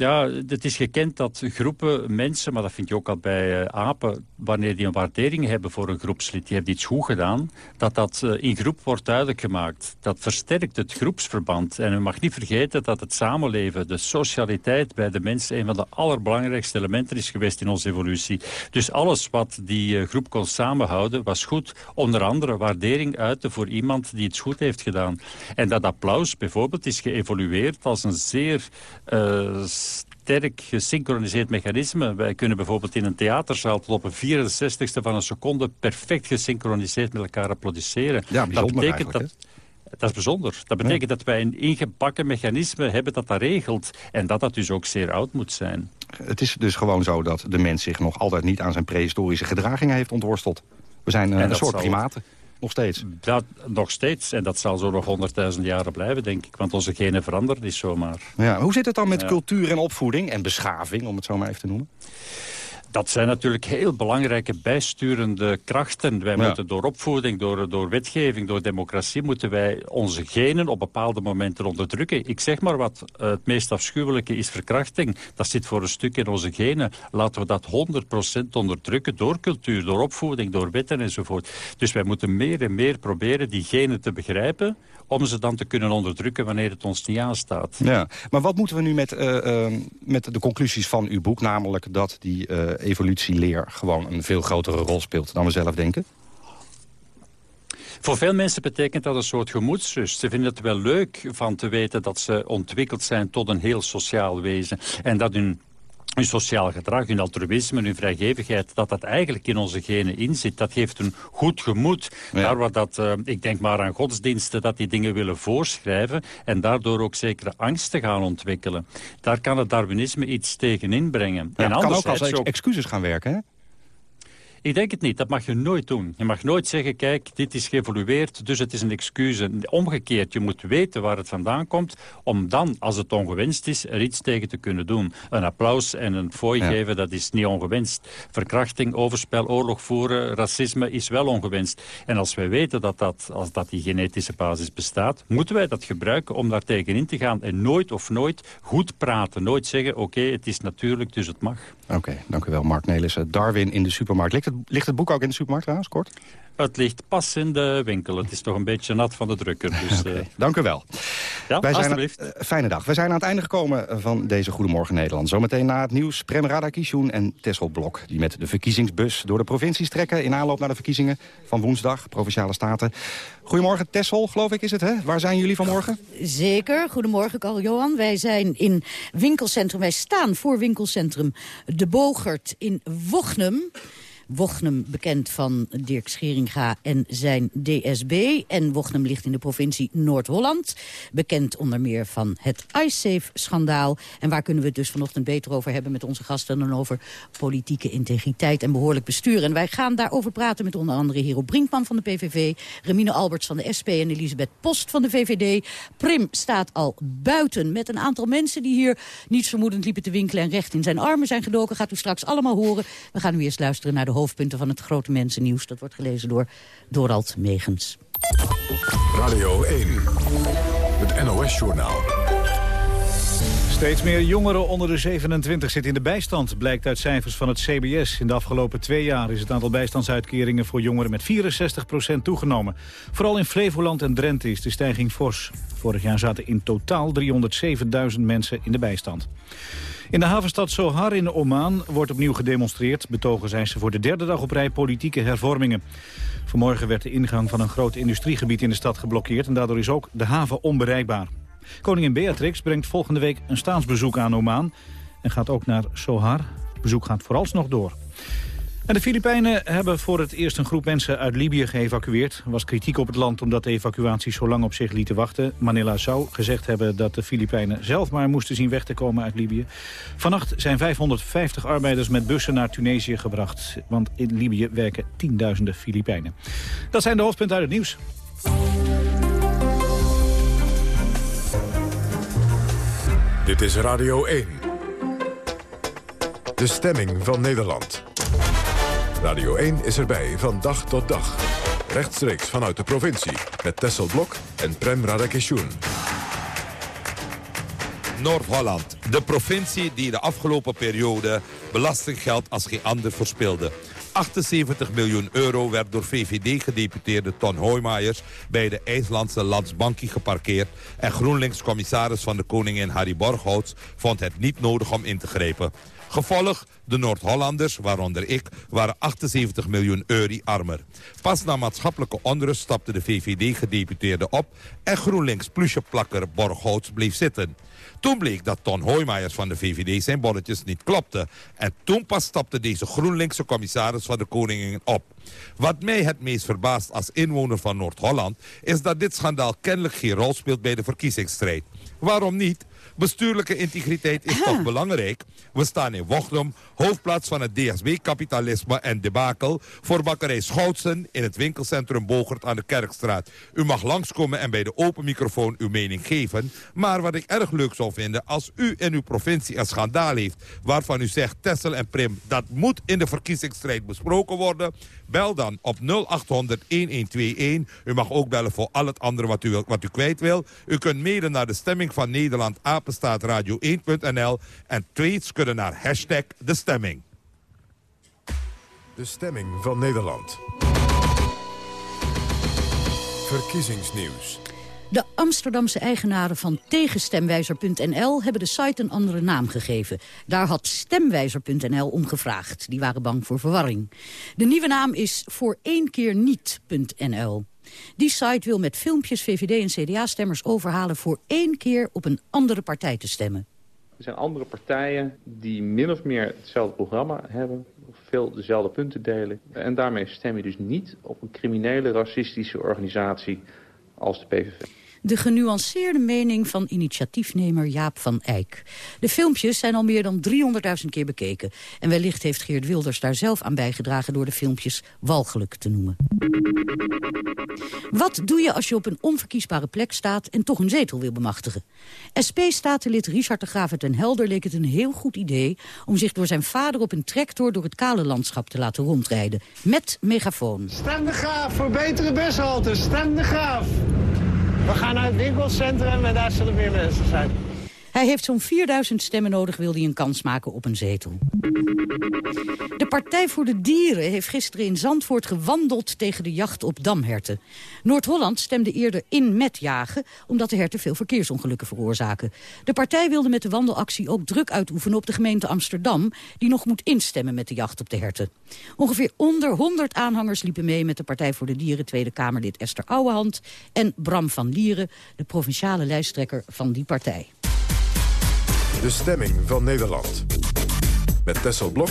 Ja, het is gekend dat groepen mensen, maar dat vind je ook al bij uh, apen... wanneer die een waardering hebben voor een groepslid, die heeft iets goed gedaan... dat dat uh, in groep wordt duidelijk gemaakt. Dat versterkt het groepsverband. En u mag niet vergeten dat het samenleven, de socialiteit bij de mensen... een van de allerbelangrijkste elementen is geweest in onze evolutie. Dus alles wat die uh, groep kon samenhouden was goed. Onder andere waardering uiten voor iemand die iets goed heeft gedaan. En dat applaus bijvoorbeeld is geëvolueerd als een zeer sterk gesynchroniseerd mechanisme. Wij kunnen bijvoorbeeld in een theaterzaal tot op een 64ste van een seconde perfect gesynchroniseerd met elkaar applaudisseren. Ja, dat betekent dat. Dat is bijzonder. Dat betekent ja. dat wij een ingebakken mechanisme hebben dat dat regelt. En dat dat dus ook zeer oud moet zijn. Het is dus gewoon zo dat de mens zich nog altijd niet aan zijn prehistorische gedragingen heeft ontworsteld. We zijn uh, een soort zal... primaten. Nog steeds? Dat, nog steeds. En dat zal zo nog honderdduizend jaren blijven, denk ik. Want onze genen veranderen niet zomaar. Ja, hoe zit het dan met ja. cultuur en opvoeding en beschaving, om het zo maar even te noemen? Dat zijn natuurlijk heel belangrijke bijsturende krachten. Wij ja. moeten door opvoeding, door, door wetgeving, door democratie... moeten wij onze genen op bepaalde momenten onderdrukken. Ik zeg maar wat, het meest afschuwelijke is verkrachting. Dat zit voor een stuk in onze genen. Laten we dat 100% onderdrukken door cultuur, door opvoeding, door wetten enzovoort. Dus wij moeten meer en meer proberen die genen te begrijpen om ze dan te kunnen onderdrukken wanneer het ons niet aanstaat. Ja, maar wat moeten we nu met, uh, uh, met de conclusies van uw boek... namelijk dat die uh, evolutieleer gewoon een veel grotere rol speelt dan we zelf denken? Voor veel mensen betekent dat een soort gemoedsrust. Ze vinden het wel leuk van te weten dat ze ontwikkeld zijn tot een heel sociaal wezen. En dat hun hun sociaal gedrag, hun altruïsme, hun vrijgevigheid, dat dat eigenlijk in onze genen inzit. Dat geeft een goed gemoed. Ja. Daar waar dat, uh, ik denk maar aan godsdiensten, dat die dingen willen voorschrijven en daardoor ook zekere angsten gaan ontwikkelen. Daar kan het Darwinisme iets tegen inbrengen. Ja, en het kan ook als ex excuses gaan werken, hè? Ik denk het niet. Dat mag je nooit doen. Je mag nooit zeggen, kijk, dit is geëvolueerd, dus het is een excuus. Omgekeerd, je moet weten waar het vandaan komt... om dan, als het ongewenst is, er iets tegen te kunnen doen. Een applaus en een fooi geven, dat is niet ongewenst. Verkrachting, overspel, oorlog voeren, racisme is wel ongewenst. En als wij weten dat, dat, als dat die genetische basis bestaat... moeten wij dat gebruiken om daar tegenin te gaan. En nooit of nooit goed praten. Nooit zeggen, oké, het is natuurlijk, dus het mag. Oké, dank u wel, Mark Nelissen. Darwin in de supermarkt. Ligt het, ligt het boek ook in de supermarkt trouwens, kort? Het ligt pas in de winkel. Het is toch een beetje nat van de drukker. Dus, okay, dank u wel. Ja, Wij uh, fijne dag. We zijn aan het einde gekomen van deze Goedemorgen Nederland. Zometeen na het nieuws Prem Radakishun en Tessel Blok... die met de verkiezingsbus door de provincies trekken... in aanloop naar de verkiezingen van woensdag, Provinciale Staten. Goedemorgen Tessel, geloof ik is het, hè? Waar zijn jullie vanmorgen? Zeker. Goedemorgen, Carl-Johan. Wij zijn in winkelcentrum. Wij staan voor winkelcentrum De Bogert in Wochnum. Wochnum bekend van Dirk Scheringa en zijn DSB. En Wochnum ligt in de provincie Noord-Holland. Bekend onder meer van het iSafe-schandaal. En waar kunnen we het dus vanochtend beter over hebben met onze gasten... dan over politieke integriteit en behoorlijk bestuur. En wij gaan daarover praten met onder andere Hero Brinkman van de PVV... Remine Alberts van de SP en Elisabeth Post van de VVD. Prim staat al buiten met een aantal mensen die hier... niets vermoedend liepen te winkelen en recht in zijn armen zijn gedoken. Gaat u straks allemaal horen. We gaan nu eerst luisteren naar de hoofdpunten van het grote mensennieuws. Dat wordt gelezen door Dorald Megens. Radio 1, het NOS-journaal. Steeds meer jongeren onder de 27 zitten in de bijstand, blijkt uit cijfers van het CBS. In de afgelopen twee jaar is het aantal bijstandsuitkeringen voor jongeren met 64% toegenomen. Vooral in Flevoland en Drenthe is de stijging fors. Vorig jaar zaten in totaal 307.000 mensen in de bijstand. In de havenstad Sohar in Oman wordt opnieuw gedemonstreerd. Betogen zijn ze voor de derde dag op rij politieke hervormingen. Vanmorgen werd de ingang van een groot industriegebied in de stad geblokkeerd... en daardoor is ook de haven onbereikbaar. Koningin Beatrix brengt volgende week een staatsbezoek aan Oman... en gaat ook naar Sohar. Het bezoek gaat vooralsnog door. De Filipijnen hebben voor het eerst een groep mensen uit Libië geëvacueerd. Er was kritiek op het land omdat de evacuatie zo lang op zich lieten wachten. Manila zou gezegd hebben dat de Filipijnen zelf maar moesten zien weg te komen uit Libië. Vannacht zijn 550 arbeiders met bussen naar Tunesië gebracht. Want in Libië werken tienduizenden Filipijnen. Dat zijn de hoofdpunten uit het nieuws. Dit is Radio 1. De stemming van Nederland. Radio 1 is erbij van dag tot dag. Rechtstreeks vanuit de provincie. Met Tessel Blok en Prem Radakishun. Noord-Holland. De provincie die de afgelopen periode belastinggeld als geen ander verspeelde. 78 miljoen euro werd door VVD-gedeputeerde Ton Hoijmaijers... bij de IJslandse Landsbankie geparkeerd... en GroenLinks-commissaris van de Koningin Harry Borghouts... vond het niet nodig om in te grijpen. Gevolg, de Noord-Hollanders, waaronder ik, waren 78 miljoen euro armer. Pas na maatschappelijke onrust stapte de VVD-gedeputeerde op... en GroenLinks-plusjeplakker Borghouts bleef zitten. Toen bleek dat Ton Hoijmaijers van de VVD zijn bolletjes niet klopte. En toen pas stapte deze GroenLinkse commissaris van de Koningin op. Wat mij het meest verbaast als inwoner van Noord-Holland... is dat dit schandaal kennelijk geen rol speelt bij de verkiezingsstrijd. Waarom niet? Bestuurlijke integriteit is toch belangrijk? We staan in Wochnum, hoofdplaats van het DSB-kapitalisme en debakel... voor bakkerij Schoutsen in het winkelcentrum Bogert aan de Kerkstraat. U mag langskomen en bij de open microfoon uw mening geven. Maar wat ik erg leuk zou vinden, als u in uw provincie een schandaal heeft... waarvan u zegt, Tessel en Prim, dat moet in de verkiezingsstrijd besproken worden... bel dan op 0800-1121. U mag ook bellen voor al het andere wat u, wat u kwijt wil. U kunt mailen naar de stemming van Nederland apenstaatradio1.nl en tweets kunnen naar hashtag de stemming. De stemming van Nederland. Verkiezingsnieuws. De Amsterdamse eigenaren van tegenstemwijzer.nl hebben de site een andere naam gegeven. Daar had stemwijzer.nl om gevraagd. Die waren bang voor verwarring. De nieuwe naam is voor één keer niet.nl. Die site wil met filmpjes VVD en CDA-stemmers overhalen... voor één keer op een andere partij te stemmen. Er zijn andere partijen die min of meer hetzelfde programma hebben... veel dezelfde punten delen. En daarmee stem je dus niet op een criminele, racistische organisatie als de PVV. De genuanceerde mening van initiatiefnemer Jaap van Eyck. De filmpjes zijn al meer dan 300.000 keer bekeken. En wellicht heeft Geert Wilders daar zelf aan bijgedragen... door de filmpjes walgelijk te noemen. Wat doe je als je op een onverkiesbare plek staat... en toch een zetel wil bemachtigen? SP-statenlid Richard de Graaf uit Den Helder leek het een heel goed idee... om zich door zijn vader op een tractor door het kale landschap te laten rondrijden. Met megafoon. Stem de Graaf voor betere bushalte. Stem de Graaf. We gaan naar het winkelcentrum en daar zullen meer mensen zijn. Hij heeft zo'n 4000 stemmen nodig, wil hij een kans maken op een zetel. De Partij voor de Dieren heeft gisteren in Zandvoort gewandeld tegen de jacht op damherten. Noord-Holland stemde eerder in met jagen, omdat de herten veel verkeersongelukken veroorzaken. De partij wilde met de wandelactie ook druk uitoefenen op de gemeente Amsterdam, die nog moet instemmen met de jacht op de herten. Ongeveer onder 100 aanhangers liepen mee met de Partij voor de Dieren Tweede Kamerlid Esther Ouwehand en Bram van Lieren, de provinciale lijsttrekker van die partij. De stemming van Nederland. Met Tessel Blok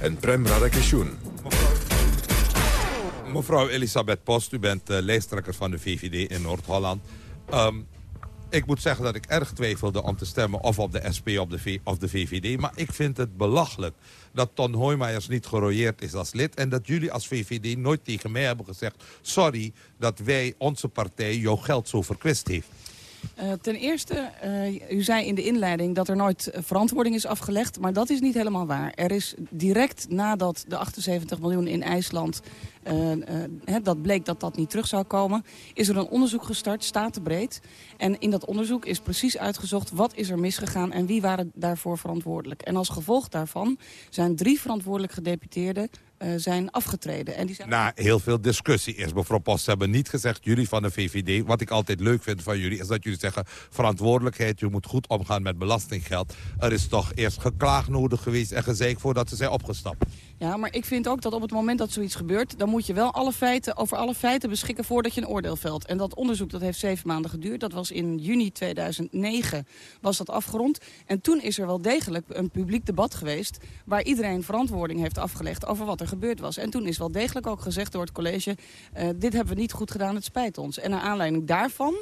en Prem Radakishun. Mevrouw Elisabeth Post, u bent uh, lijsttrekker van de VVD in Noord-Holland. Um, ik moet zeggen dat ik erg twijfelde om te stemmen of op de SP of de, de VVD. Maar ik vind het belachelijk dat Ton Hoijmaiers niet gerooieerd is als lid... en dat jullie als VVD nooit tegen mij hebben gezegd... sorry dat wij, onze partij, jouw geld zo verkwist heeft. Uh, ten eerste, uh, u zei in de inleiding dat er nooit verantwoording is afgelegd. Maar dat is niet helemaal waar. Er is direct nadat de 78 miljoen in IJsland... Uh, dat bleek dat dat niet terug zou komen... is er een onderzoek gestart, statenbreed. En in dat onderzoek is precies uitgezocht... wat is er misgegaan en wie waren daarvoor verantwoordelijk. En als gevolg daarvan zijn drie verantwoordelijk gedeputeerden uh, zijn afgetreden. En die. Na heel veel discussie is mevrouw Post hebben niet gezegd... jullie van de VVD, wat ik altijd leuk vind van jullie... is dat jullie zeggen verantwoordelijkheid, je moet goed omgaan met belastinggeld. Er is toch eerst geklaagd nodig geweest en gezegd voordat ze zijn opgestapt. Ja, maar ik vind ook dat op het moment dat zoiets gebeurt... dan moet je wel alle feiten, over alle feiten beschikken voordat je een oordeel velt. En dat onderzoek dat heeft zeven maanden geduurd. Dat was in juni 2009 was dat afgerond. En toen is er wel degelijk een publiek debat geweest... waar iedereen verantwoording heeft afgelegd over wat er gebeurd was. En toen is wel degelijk ook gezegd door het college... Uh, dit hebben we niet goed gedaan, het spijt ons. En naar aanleiding daarvan...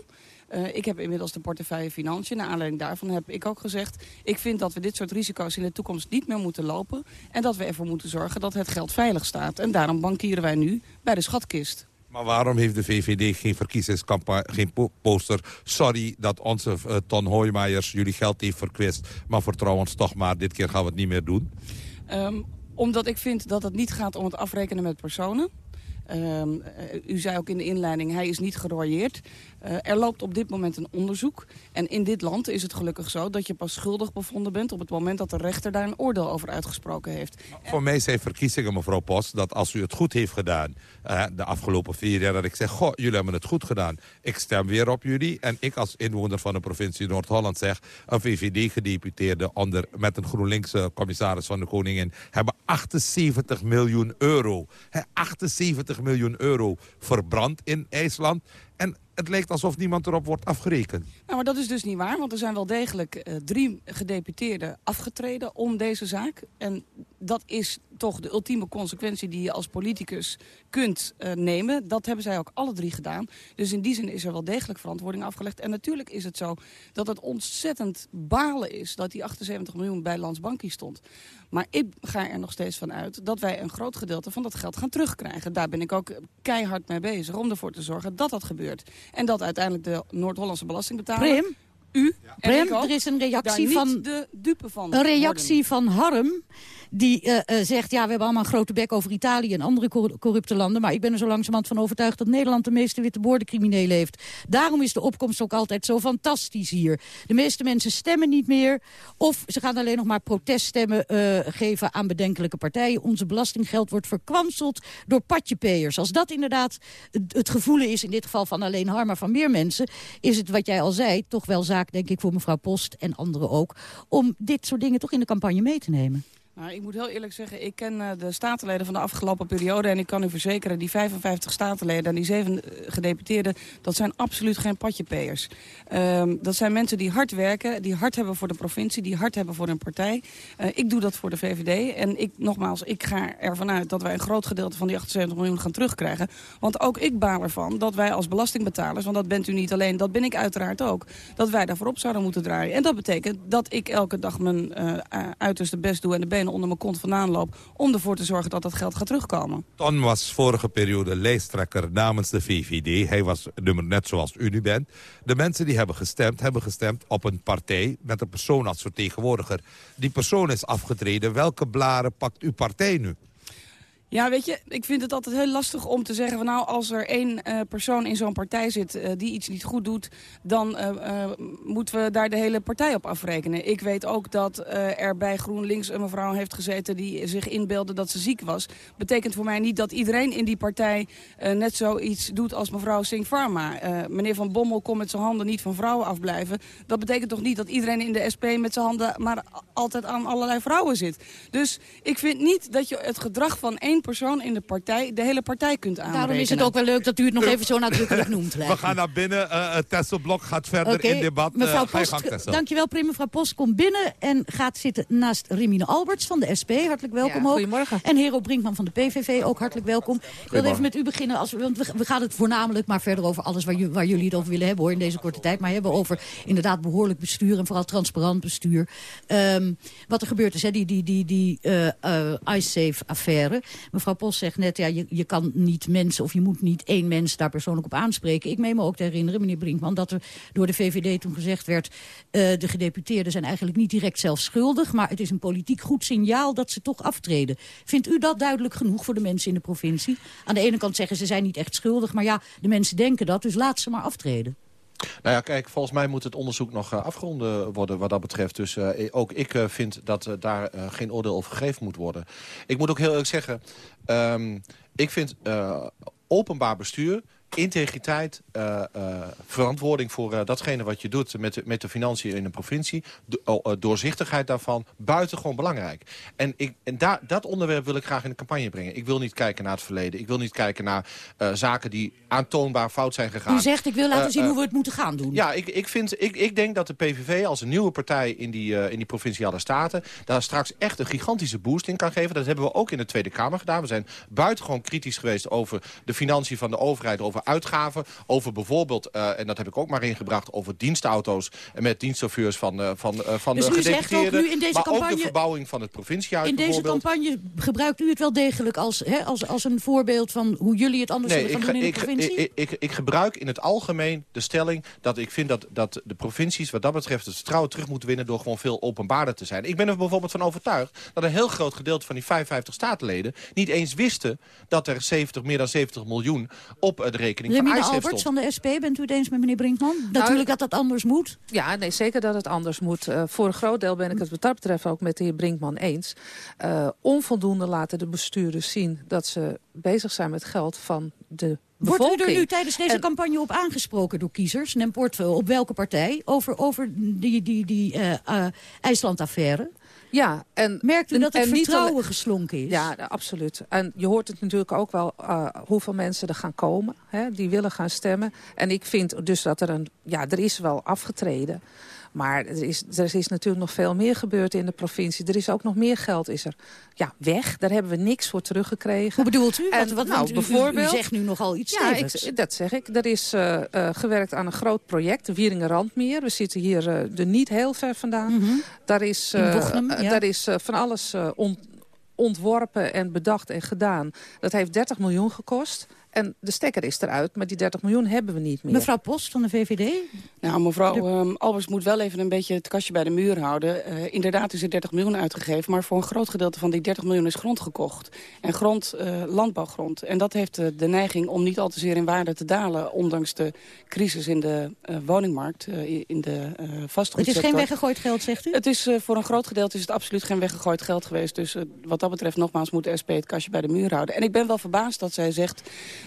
Uh, ik heb inmiddels de portefeuille Financiën. Naar aanleiding daarvan heb ik ook gezegd... ik vind dat we dit soort risico's in de toekomst niet meer moeten lopen... en dat we ervoor moeten zorgen dat het geld veilig staat. En daarom bankieren wij nu bij de schatkist. Maar waarom heeft de VVD geen verkiezingscampagne, geen po poster... sorry dat onze uh, Ton Hoijmaiers jullie geld heeft verkwist... maar vertrouw ons toch maar, dit keer gaan we het niet meer doen? Um, omdat ik vind dat het niet gaat om het afrekenen met personen. Um, u zei ook in de inleiding, hij is niet gerooieerd. Uh, er loopt op dit moment een onderzoek. En in dit land is het gelukkig zo dat je pas schuldig bevonden bent... op het moment dat de rechter daar een oordeel over uitgesproken heeft. Voor mij zijn verkiezingen, mevrouw Post, dat als u het goed heeft gedaan... De afgelopen vier jaar, dat ik zeg, goh, jullie hebben het goed gedaan. Ik stem weer op jullie. En ik als inwoner van de provincie Noord-Holland zeg... een VVD-gedeputeerde onder met een GroenLinkse commissaris van de Koningin... hebben 78 miljoen euro. He, 78 miljoen euro verbrand in IJsland. En het lijkt alsof niemand erop wordt afgerekend. Nou, maar dat is dus niet waar, want er zijn wel degelijk uh, drie gedeputeerden afgetreden om deze zaak. En dat is toch de ultieme consequentie die je als politicus kunt uh, nemen. Dat hebben zij ook alle drie gedaan. Dus in die zin is er wel degelijk verantwoording afgelegd. En natuurlijk is het zo dat het ontzettend balen is... dat die 78 miljoen bij Landsbankie stond. Maar ik ga er nog steeds van uit dat wij een groot gedeelte van dat geld gaan terugkrijgen. Daar ben ik ook keihard mee bezig om ervoor te zorgen dat dat gebeurt. En dat uiteindelijk de Noord-Hollandse belastingbetaler... Prim? U Prim, er is een reactie van... de dupe van Een reactie worden. van Harm die uh, uh, zegt... ja, we hebben allemaal een grote bek over Italië en andere cor corrupte landen... maar ik ben er zo langzamerhand van overtuigd... dat Nederland de meeste witte boordencriminelen heeft. Daarom is de opkomst ook altijd zo fantastisch hier. De meeste mensen stemmen niet meer... of ze gaan alleen nog maar proteststemmen uh, geven aan bedenkelijke partijen. Onze belastinggeld wordt verkwanseld door patjepeers. Als dat inderdaad het, gevoel is, in dit geval van alleen Har... maar van meer mensen, is het wat jij al zei... toch wel zaak, denk ik, voor mevrouw Post en anderen ook... om dit soort dingen toch in de campagne mee te nemen. Nou, ik moet heel eerlijk zeggen, ik ken uh, de statenleden van de afgelopen periode... en ik kan u verzekeren, die 55 statenleden en die 7 gedeputeerden... dat zijn absoluut geen patjepeers. Um, dat zijn mensen die hard werken, die hard hebben voor de provincie... die hard hebben voor hun partij. Uh, ik doe dat voor de VVD. En ik, nogmaals, ik ga ervan uit dat wij een groot gedeelte van die 78 miljoen gaan terugkrijgen. Want ook ik baal ervan dat wij als belastingbetalers... want dat bent u niet alleen, dat ben ik uiteraard ook... dat wij daarvoor op zouden moeten draaien. En dat betekent dat ik elke dag mijn uiterste best doe... en de benen onder mijn kont vandaan loop... om ervoor te zorgen dat dat geld gaat terugkomen. Ton was vorige periode lijsttrekker namens de VVD. Hij was nummer net zoals u nu bent. De mensen die hebben gestemd, hebben gestemd op een partij... met een persoon als vertegenwoordiger. Die persoon is afgetreden. Welke blaren pakt uw partij nu? Ja, weet je, ik vind het altijd heel lastig om te zeggen... van nou, als er één uh, persoon in zo'n partij zit uh, die iets niet goed doet... dan uh, moeten we daar de hele partij op afrekenen. Ik weet ook dat er bij GroenLinks een mevrouw heeft gezeten... die zich inbeelde dat ze ziek was. Betekent voor mij niet dat iedereen in die partij net zoiets doet als mevrouw Singh Pharma. meneer Van Bommel kon met zijn handen niet van vrouwen afblijven. Dat betekent toch niet dat iedereen in de SP met zijn handen... maar altijd aan allerlei vrouwen zit. Dus ik vind niet dat je het gedrag van één persoon in de partij de hele partij kunt aanrekenen. Daarom is het ook wel leuk dat u het nog even zo nadrukkelijk noemt. We gaan naar binnen. Uh, Tesselblok gaat verder okay. in debat. Mevrouw Post, gang, dankjewel Prim. Mevrouw Post komt binnen en gaat zitten naast Rimine Alberts van de SP. Hartelijk welkom ja, ook. Goedemorgen. En Hero Brinkman van de PVV, ook hartelijk welkom. Ik wil even met u beginnen. Als we, want we, gaan het voornamelijk maar verder over alles waar, waar, jullie het over willen hebben hoor, in deze korte tijd. Maar hebben over inderdaad behoorlijk bestuur en vooral transparant bestuur. Um, wat er gebeurd is, hè, die, die, die, die uh, uh, iSafe-affaire. Mevrouw Post zegt net, ja, je, je kan niet mensen of je moet niet één mens daar persoonlijk op aanspreken. Ik meen me ook te herinneren, meneer Brinkman, dat er door de VVD toen gezegd werd... Uh, de gedeputeerden zijn eigenlijk niet direct zelf schuldig... maar het is een politiek goed signaal dat ze toch aftreden. Vindt u dat duidelijk genoeg voor de mensen in de provincie? Aan de ene kant zeggen ze zijn niet echt schuldig... maar ja, de mensen denken dat, dus laat ze maar aftreden. Nou ja, kijk, volgens mij moet het onderzoek nog uh, afgeronden worden wat dat betreft. Dus uh, ook ik uh, vind dat daar geen oordeel over gegeven moet worden. Ik moet ook heel eerlijk zeggen, um, ik vind openbaar bestuur integriteit, uh, uh, verantwoording voor uh, datgene wat je doet met de, met de financiën in een provincie, do, doorzichtigheid daarvan, buitengewoon belangrijk. En, ik, en daar, dat onderwerp wil ik graag in de campagne brengen. Ik wil niet kijken naar het verleden. Ik wil niet kijken naar zaken die aantoonbaar fout zijn gegaan. U zegt, ik wil laten zien hoe we het moeten gaan doen. Ja, ik, ik, vind, ik, ik denk dat de PVV als een nieuwe partij in die, in die provinciale staten, daar straks echt een gigantische boost in kan geven. Dat hebben we ook in de Tweede Kamer gedaan. We zijn buitengewoon kritisch geweest over de financiën van de overheid, over uitgaven. Over bijvoorbeeld, uh, en dat heb ik ook maar ingebracht... over dienstauto's met dienstchauffeurs van, uh, van, uh, van dus de gedeputeerden. Nu in deze maar campagne, ook de verbouwing van het provinciehuis In deze campagne gebruikt u het wel degelijk als, hè, als, als een voorbeeld... van hoe jullie het anders nee, gaan doen in de provincie? Ik, ik, ik, ik gebruik in het algemeen de stelling dat ik vind dat, dat de provincies... wat dat betreft het vertrouwen terug moeten winnen... door gewoon veel openbaarder te zijn. Ik ben er bijvoorbeeld van overtuigd dat een heel groot gedeelte van die 55 statenleden... niet eens wisten dat er 70, meer dan 70 miljoen op de rekening Remine Alberts van de SP, bent u het eens met meneer Brinkman? Nou, Natuurlijk dat dat anders moet. Ja, nee, zeker dat het anders moet. Uh, voor een groot deel ben ik het wat dat betreft ook met de heer Brinkman eens. Uh, onvoldoende laten de bestuurders zien dat ze bezig zijn met geld van de Bevolking. Wordt u er nu tijdens deze en... campagne op aangesproken door kiezers? Nemport op welke partij? Over, over die, die, die uh, uh, IJsland-affaire? Ja, en, Merkt u dat het en vertrouwen geslonken is? Ja, absoluut. En je hoort het natuurlijk ook wel uh, hoeveel mensen er gaan komen. Hè, die willen gaan stemmen. En ik vind dus dat er een... Ja, er is wel afgetreden. Maar er is, er is natuurlijk nog veel meer gebeurd in de provincie. Er is ook nog meer geld is er ja, weg. Daar hebben we niks voor teruggekregen. Hoe bedoelt u? En, wat, wat nou, u, bijvoorbeeld, u zegt nu nogal iets ja, ik, dat zeg ik. Er is uh, uh, gewerkt aan een groot project, de Wieringen Randmeer. We zitten hier uh, er niet heel ver vandaan. Mm -hmm. Daar is, Bochum, ja. daar is van alles ont ontworpen en bedacht en gedaan. Dat heeft 30 miljoen gekost. En de stekker is eruit, maar die 30 miljoen hebben we niet meer. Mevrouw Post van de VVD? Nou, mevrouw de... um, Albers moet wel even een beetje het kastje bij de muur houden. Uh, inderdaad is er 30 miljoen uitgegeven, maar voor een groot gedeelte van die 30 miljoen is grond gekocht. En grond, uh, landbouwgrond. En dat heeft uh, de neiging om niet al te zeer in waarde te dalen, ondanks de crisis in de woningmarkt, in de vastgoedsector. Het is geen weggegooid geld, zegt u? Het is voor een groot gedeelte is het absoluut geen weggegooid geld geweest. Dus wat dat betreft, nogmaals, moet de SP het kastje bij de muur houden. En ik ben wel verbaasd dat zij zegt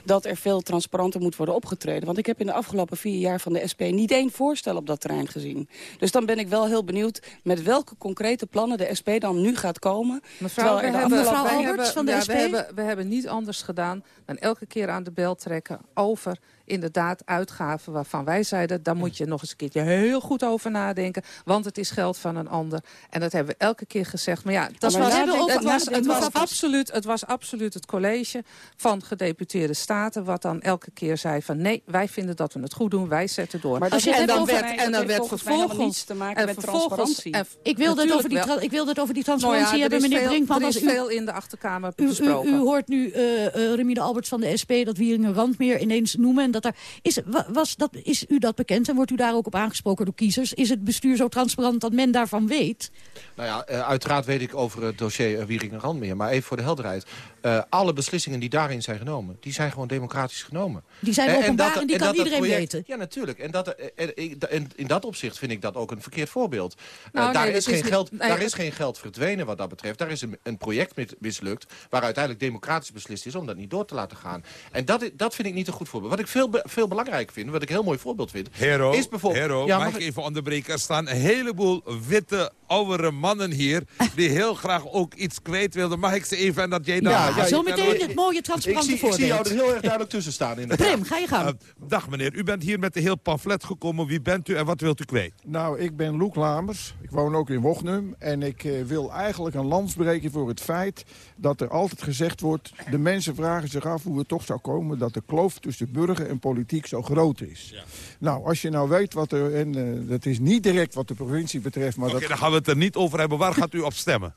dat er veel transparanter moet worden opgetreden. Want ik heb in de afgelopen vier jaar van de SP niet één voorstel op dat terrein gezien. Dus dan ben ik wel heel benieuwd met welke concrete plannen de SP dan nu gaat komen. Mevrouw, we hebben, mevrouw Alberts van de ja, SP? We hebben, we hebben niet anders gedaan dan elke keer aan de bel trekken over inderdaad uitgaven waarvan wij zeiden... daar moet je nog eens een keertje heel goed over nadenken... want het is geld van een ander. En dat hebben we elke keer gezegd. Maar ja, dat Maar was, we het, hebben was, over- het, was, absoluut, het was absoluut het college van gedeputeerde staten... wat dan elke keer zei van nee, wij vinden dat we het goed doen, wij zetten door. Maar dat en dan werd, mij- en dan heeft werd vervolgens... niets te maken en met transparantie. en- Ik wilde, het over die, ik wilde het over die transparantie Nou ja, er hebben, meneer veel- Brinkman. Er Als is u, veel in de achterkamer u, u, besproken. u hoort nu eh eh, Remide Alberts van de SP dat Wieringen Randmeer ineens noemen. En dat daar, is, wa- was dat, is u dat bekend en wordt u daar ook op aangesproken door kiezers? Is het bestuur zo transparant dat men daarvan weet? Nou ja, eh, uiteraard weet ik over het dossier uh, Wieringen Randmeer. Maar even voor de helderheid. Eh, alle beslissingen die daarin zijn genomen, die zijn gewoon democratisch genomen. Die zijn Eh, openbaar dat- en die en kan dat iedereen project- weten. Ja, natuurlijk. En, dat, eh, en, en- en in dat opzicht vind ik dat ook een verkeerd voorbeeld. Eh, Nou, daar nee, is, geen, niet- geld, nee, daar is geen geld verdwenen wat dat betreft. Daar is een, een project mis- mislukt waar uiteindelijk democratisch beslist is om dat niet door te laten gaan. En dat, dat vind ik niet een goed voorbeeld. Wat ik veel, veel belangrijker vind, wat ik een heel mooi voorbeeld vind... Hero, is bijvoorbeeld... Hero Ja, mag mag ik ik- even onderbreken? Er staan een heleboel witte, oudere mannen hier... die heel graag ook iets kwijt wilden. Mag ik ze even en dat jij dan... Ja, ja, Zometeen het mooie ik transparante zie, ik zie jou er heel erg duidelijk tussen staan. inderdaad. Prim, ga je gang. Eh, dag meneer, u bent hier met een heel pamflet gekomen. Wie bent u en wat wilt u kwijt? Nou, ik ben Loek Lamers. Ik woon ook in Wochnum. En ik eh, wil eigenlijk een lans breken voor het feit dat er altijd gezegd wordt... de mensen vragen zich af hoe het toch zou komen... dat de kloof tussen burger en politiek zo groot is. Nou, als je nou weet wat er... en eh, dat is niet direct wat de provincie betreft... maar Oké, dat dan gaan we het er niet over hebben. Waar gaat u op stemmen?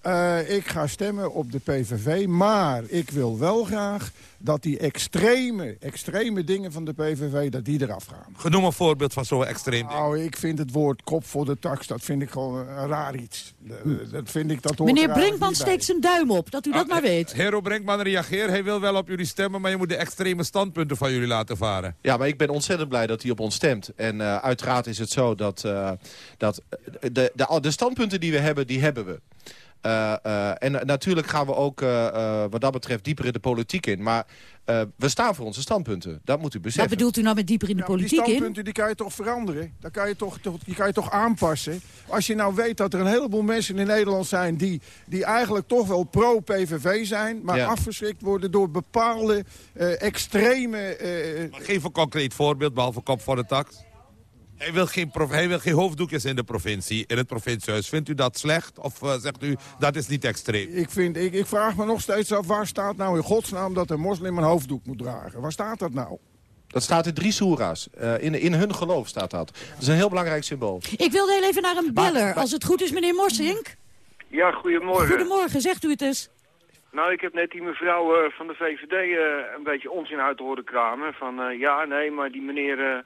Eh, ik ga stemmen op de PVV, maar ik wil wel graag dat die extreme, extreme dingen van de PVV, dat die eraf gaan. Genoem een voorbeeld van zo'n extreem ding. Nou, ik vind het woord kop voor de tax, dat vind ik gewoon een, raar iets. Eh, Dat vind ik, dat hoort Meneer er Brinkman steekt zijn duim op, dat u dat Ah, maar weet. Hero Brinkman reageert. Hij wil wel op jullie stemmen, maar je moet de extreme standpunten van jullie laten varen. Ja, maar ik ben ontzettend blij dat hij op ons stemt. En eh, uiteraard is het zo dat, eh, dat de, de, de standpunten die we hebben, die hebben we. Eh, eh, en natuurlijk gaan we ook eh, eh, wat dat betreft dieper in de politiek in. Maar eh, we staan voor onze standpunten. Dat moet u Wat beseffen. bedoelt u nou met dieper in de Ja, die politiek in? standpunten die kan je toch veranderen? Dat kan je toch, toch- die kan je toch aanpassen? Als je nou weet dat er een heleboel mensen in Nederland zijn... die, die eigenlijk toch wel pro-PVV zijn... maar Ja. afgeschrikt worden door bepaalde eh, extreme... eh, Maar geef een concreet voorbeeld, behalve kop voor de tax. Hij wil, geen prof- hij wil geen hoofddoekjes in de provincie, in het provinciehuis. Vindt u dat slecht of eh, zegt u dat is niet extreem? ik, vind, ik, ik vraag me nog steeds af, waar staat nou in godsnaam... dat een moslim een hoofddoek moet dragen? Waar staat dat nou? Dat staat in drie soera's. Eh, in, in hun geloof staat dat. Dat is een heel belangrijk symbool. Ik wilde heel even naar een beller. Als het goed is, meneer Morsink. Ja, goedemorgen. Goedemorgen, zegt u het eens. Nou, ik heb net die mevrouw eh, van de VVD eh, een beetje onzin uit horen kramen. Van eh, ja, nee, maar die meneer, eh,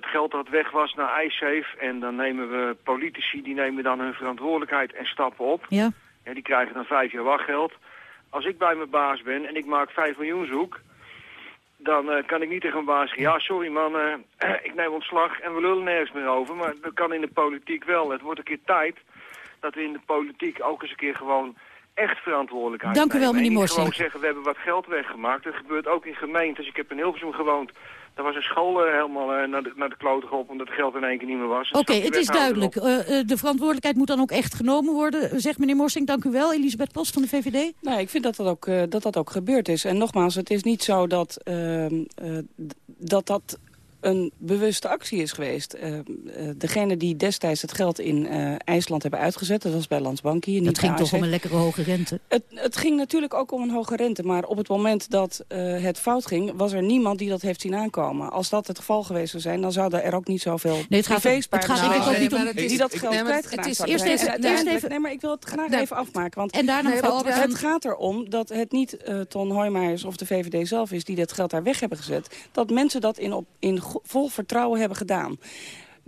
dat geld dat weg was naar iSafe. En dan nemen we politici, die nemen dan hun verantwoordelijkheid en stappen op. Ja. Ja, die krijgen dan vijf jaar wachtgeld. Als ik bij mijn baas ben en ik maak vijf miljoen zoek... dan eh, kan ik niet tegen mijn baas zeggen... ja, sorry man, eh, ik neem ontslag en we lullen nergens meer over. Maar dat kan in de politiek wel. Het wordt een keer tijd dat we in de politiek ook eens een keer gewoon echt verantwoordelijkheid Dank u wel, nemen. En meneer gewoon zeggen, we hebben wat geld weggemaakt. Dat gebeurt ook in gemeentes. Ik heb in Hilversum gewoond. Daar was een school eh, helemaal eh, naar, de, naar de kloten geholpen... omdat het geld in één keer niet meer was. Oké, het is duidelijk. Eh, de verantwoordelijkheid moet dan ook echt genomen worden, zegt meneer Morsink. Dank u wel, Elisabeth Post van de VVD. Nee, ik vind dat dat ook, dat dat ook gebeurd is. En nogmaals, het is niet zo dat ehm, eh, dat, dat een bewuste actie is geweest. Eh, degene die destijds het geld in eh, IJsland hebben uitgezet... dat was bij Landsbank hier, niet Het ging toch om een lekkere hoge rente. Het, het ging natuurlijk ook om een hoge rente. Maar op het moment dat eh, het fout ging, was er niemand die dat heeft zien aankomen. Als dat het geval geweest zou zijn, dan zouden er ook niet zoveel Nee, het gaat- het gaat zijn ook niet om- die Ik- dat geld nee, het- kwijtgeraakt het is- eerst even- eerst Nee, maar ik wil het graag Nee. even afmaken. Want En daarna Nee, Albrecht. het gaat erom dat het niet eh, Ton Hoijmaijers of de VVD zelf is... die dat geld daar weg hebben gezet. Dat mensen dat in, op, in vol vertrouwen hebben gedaan.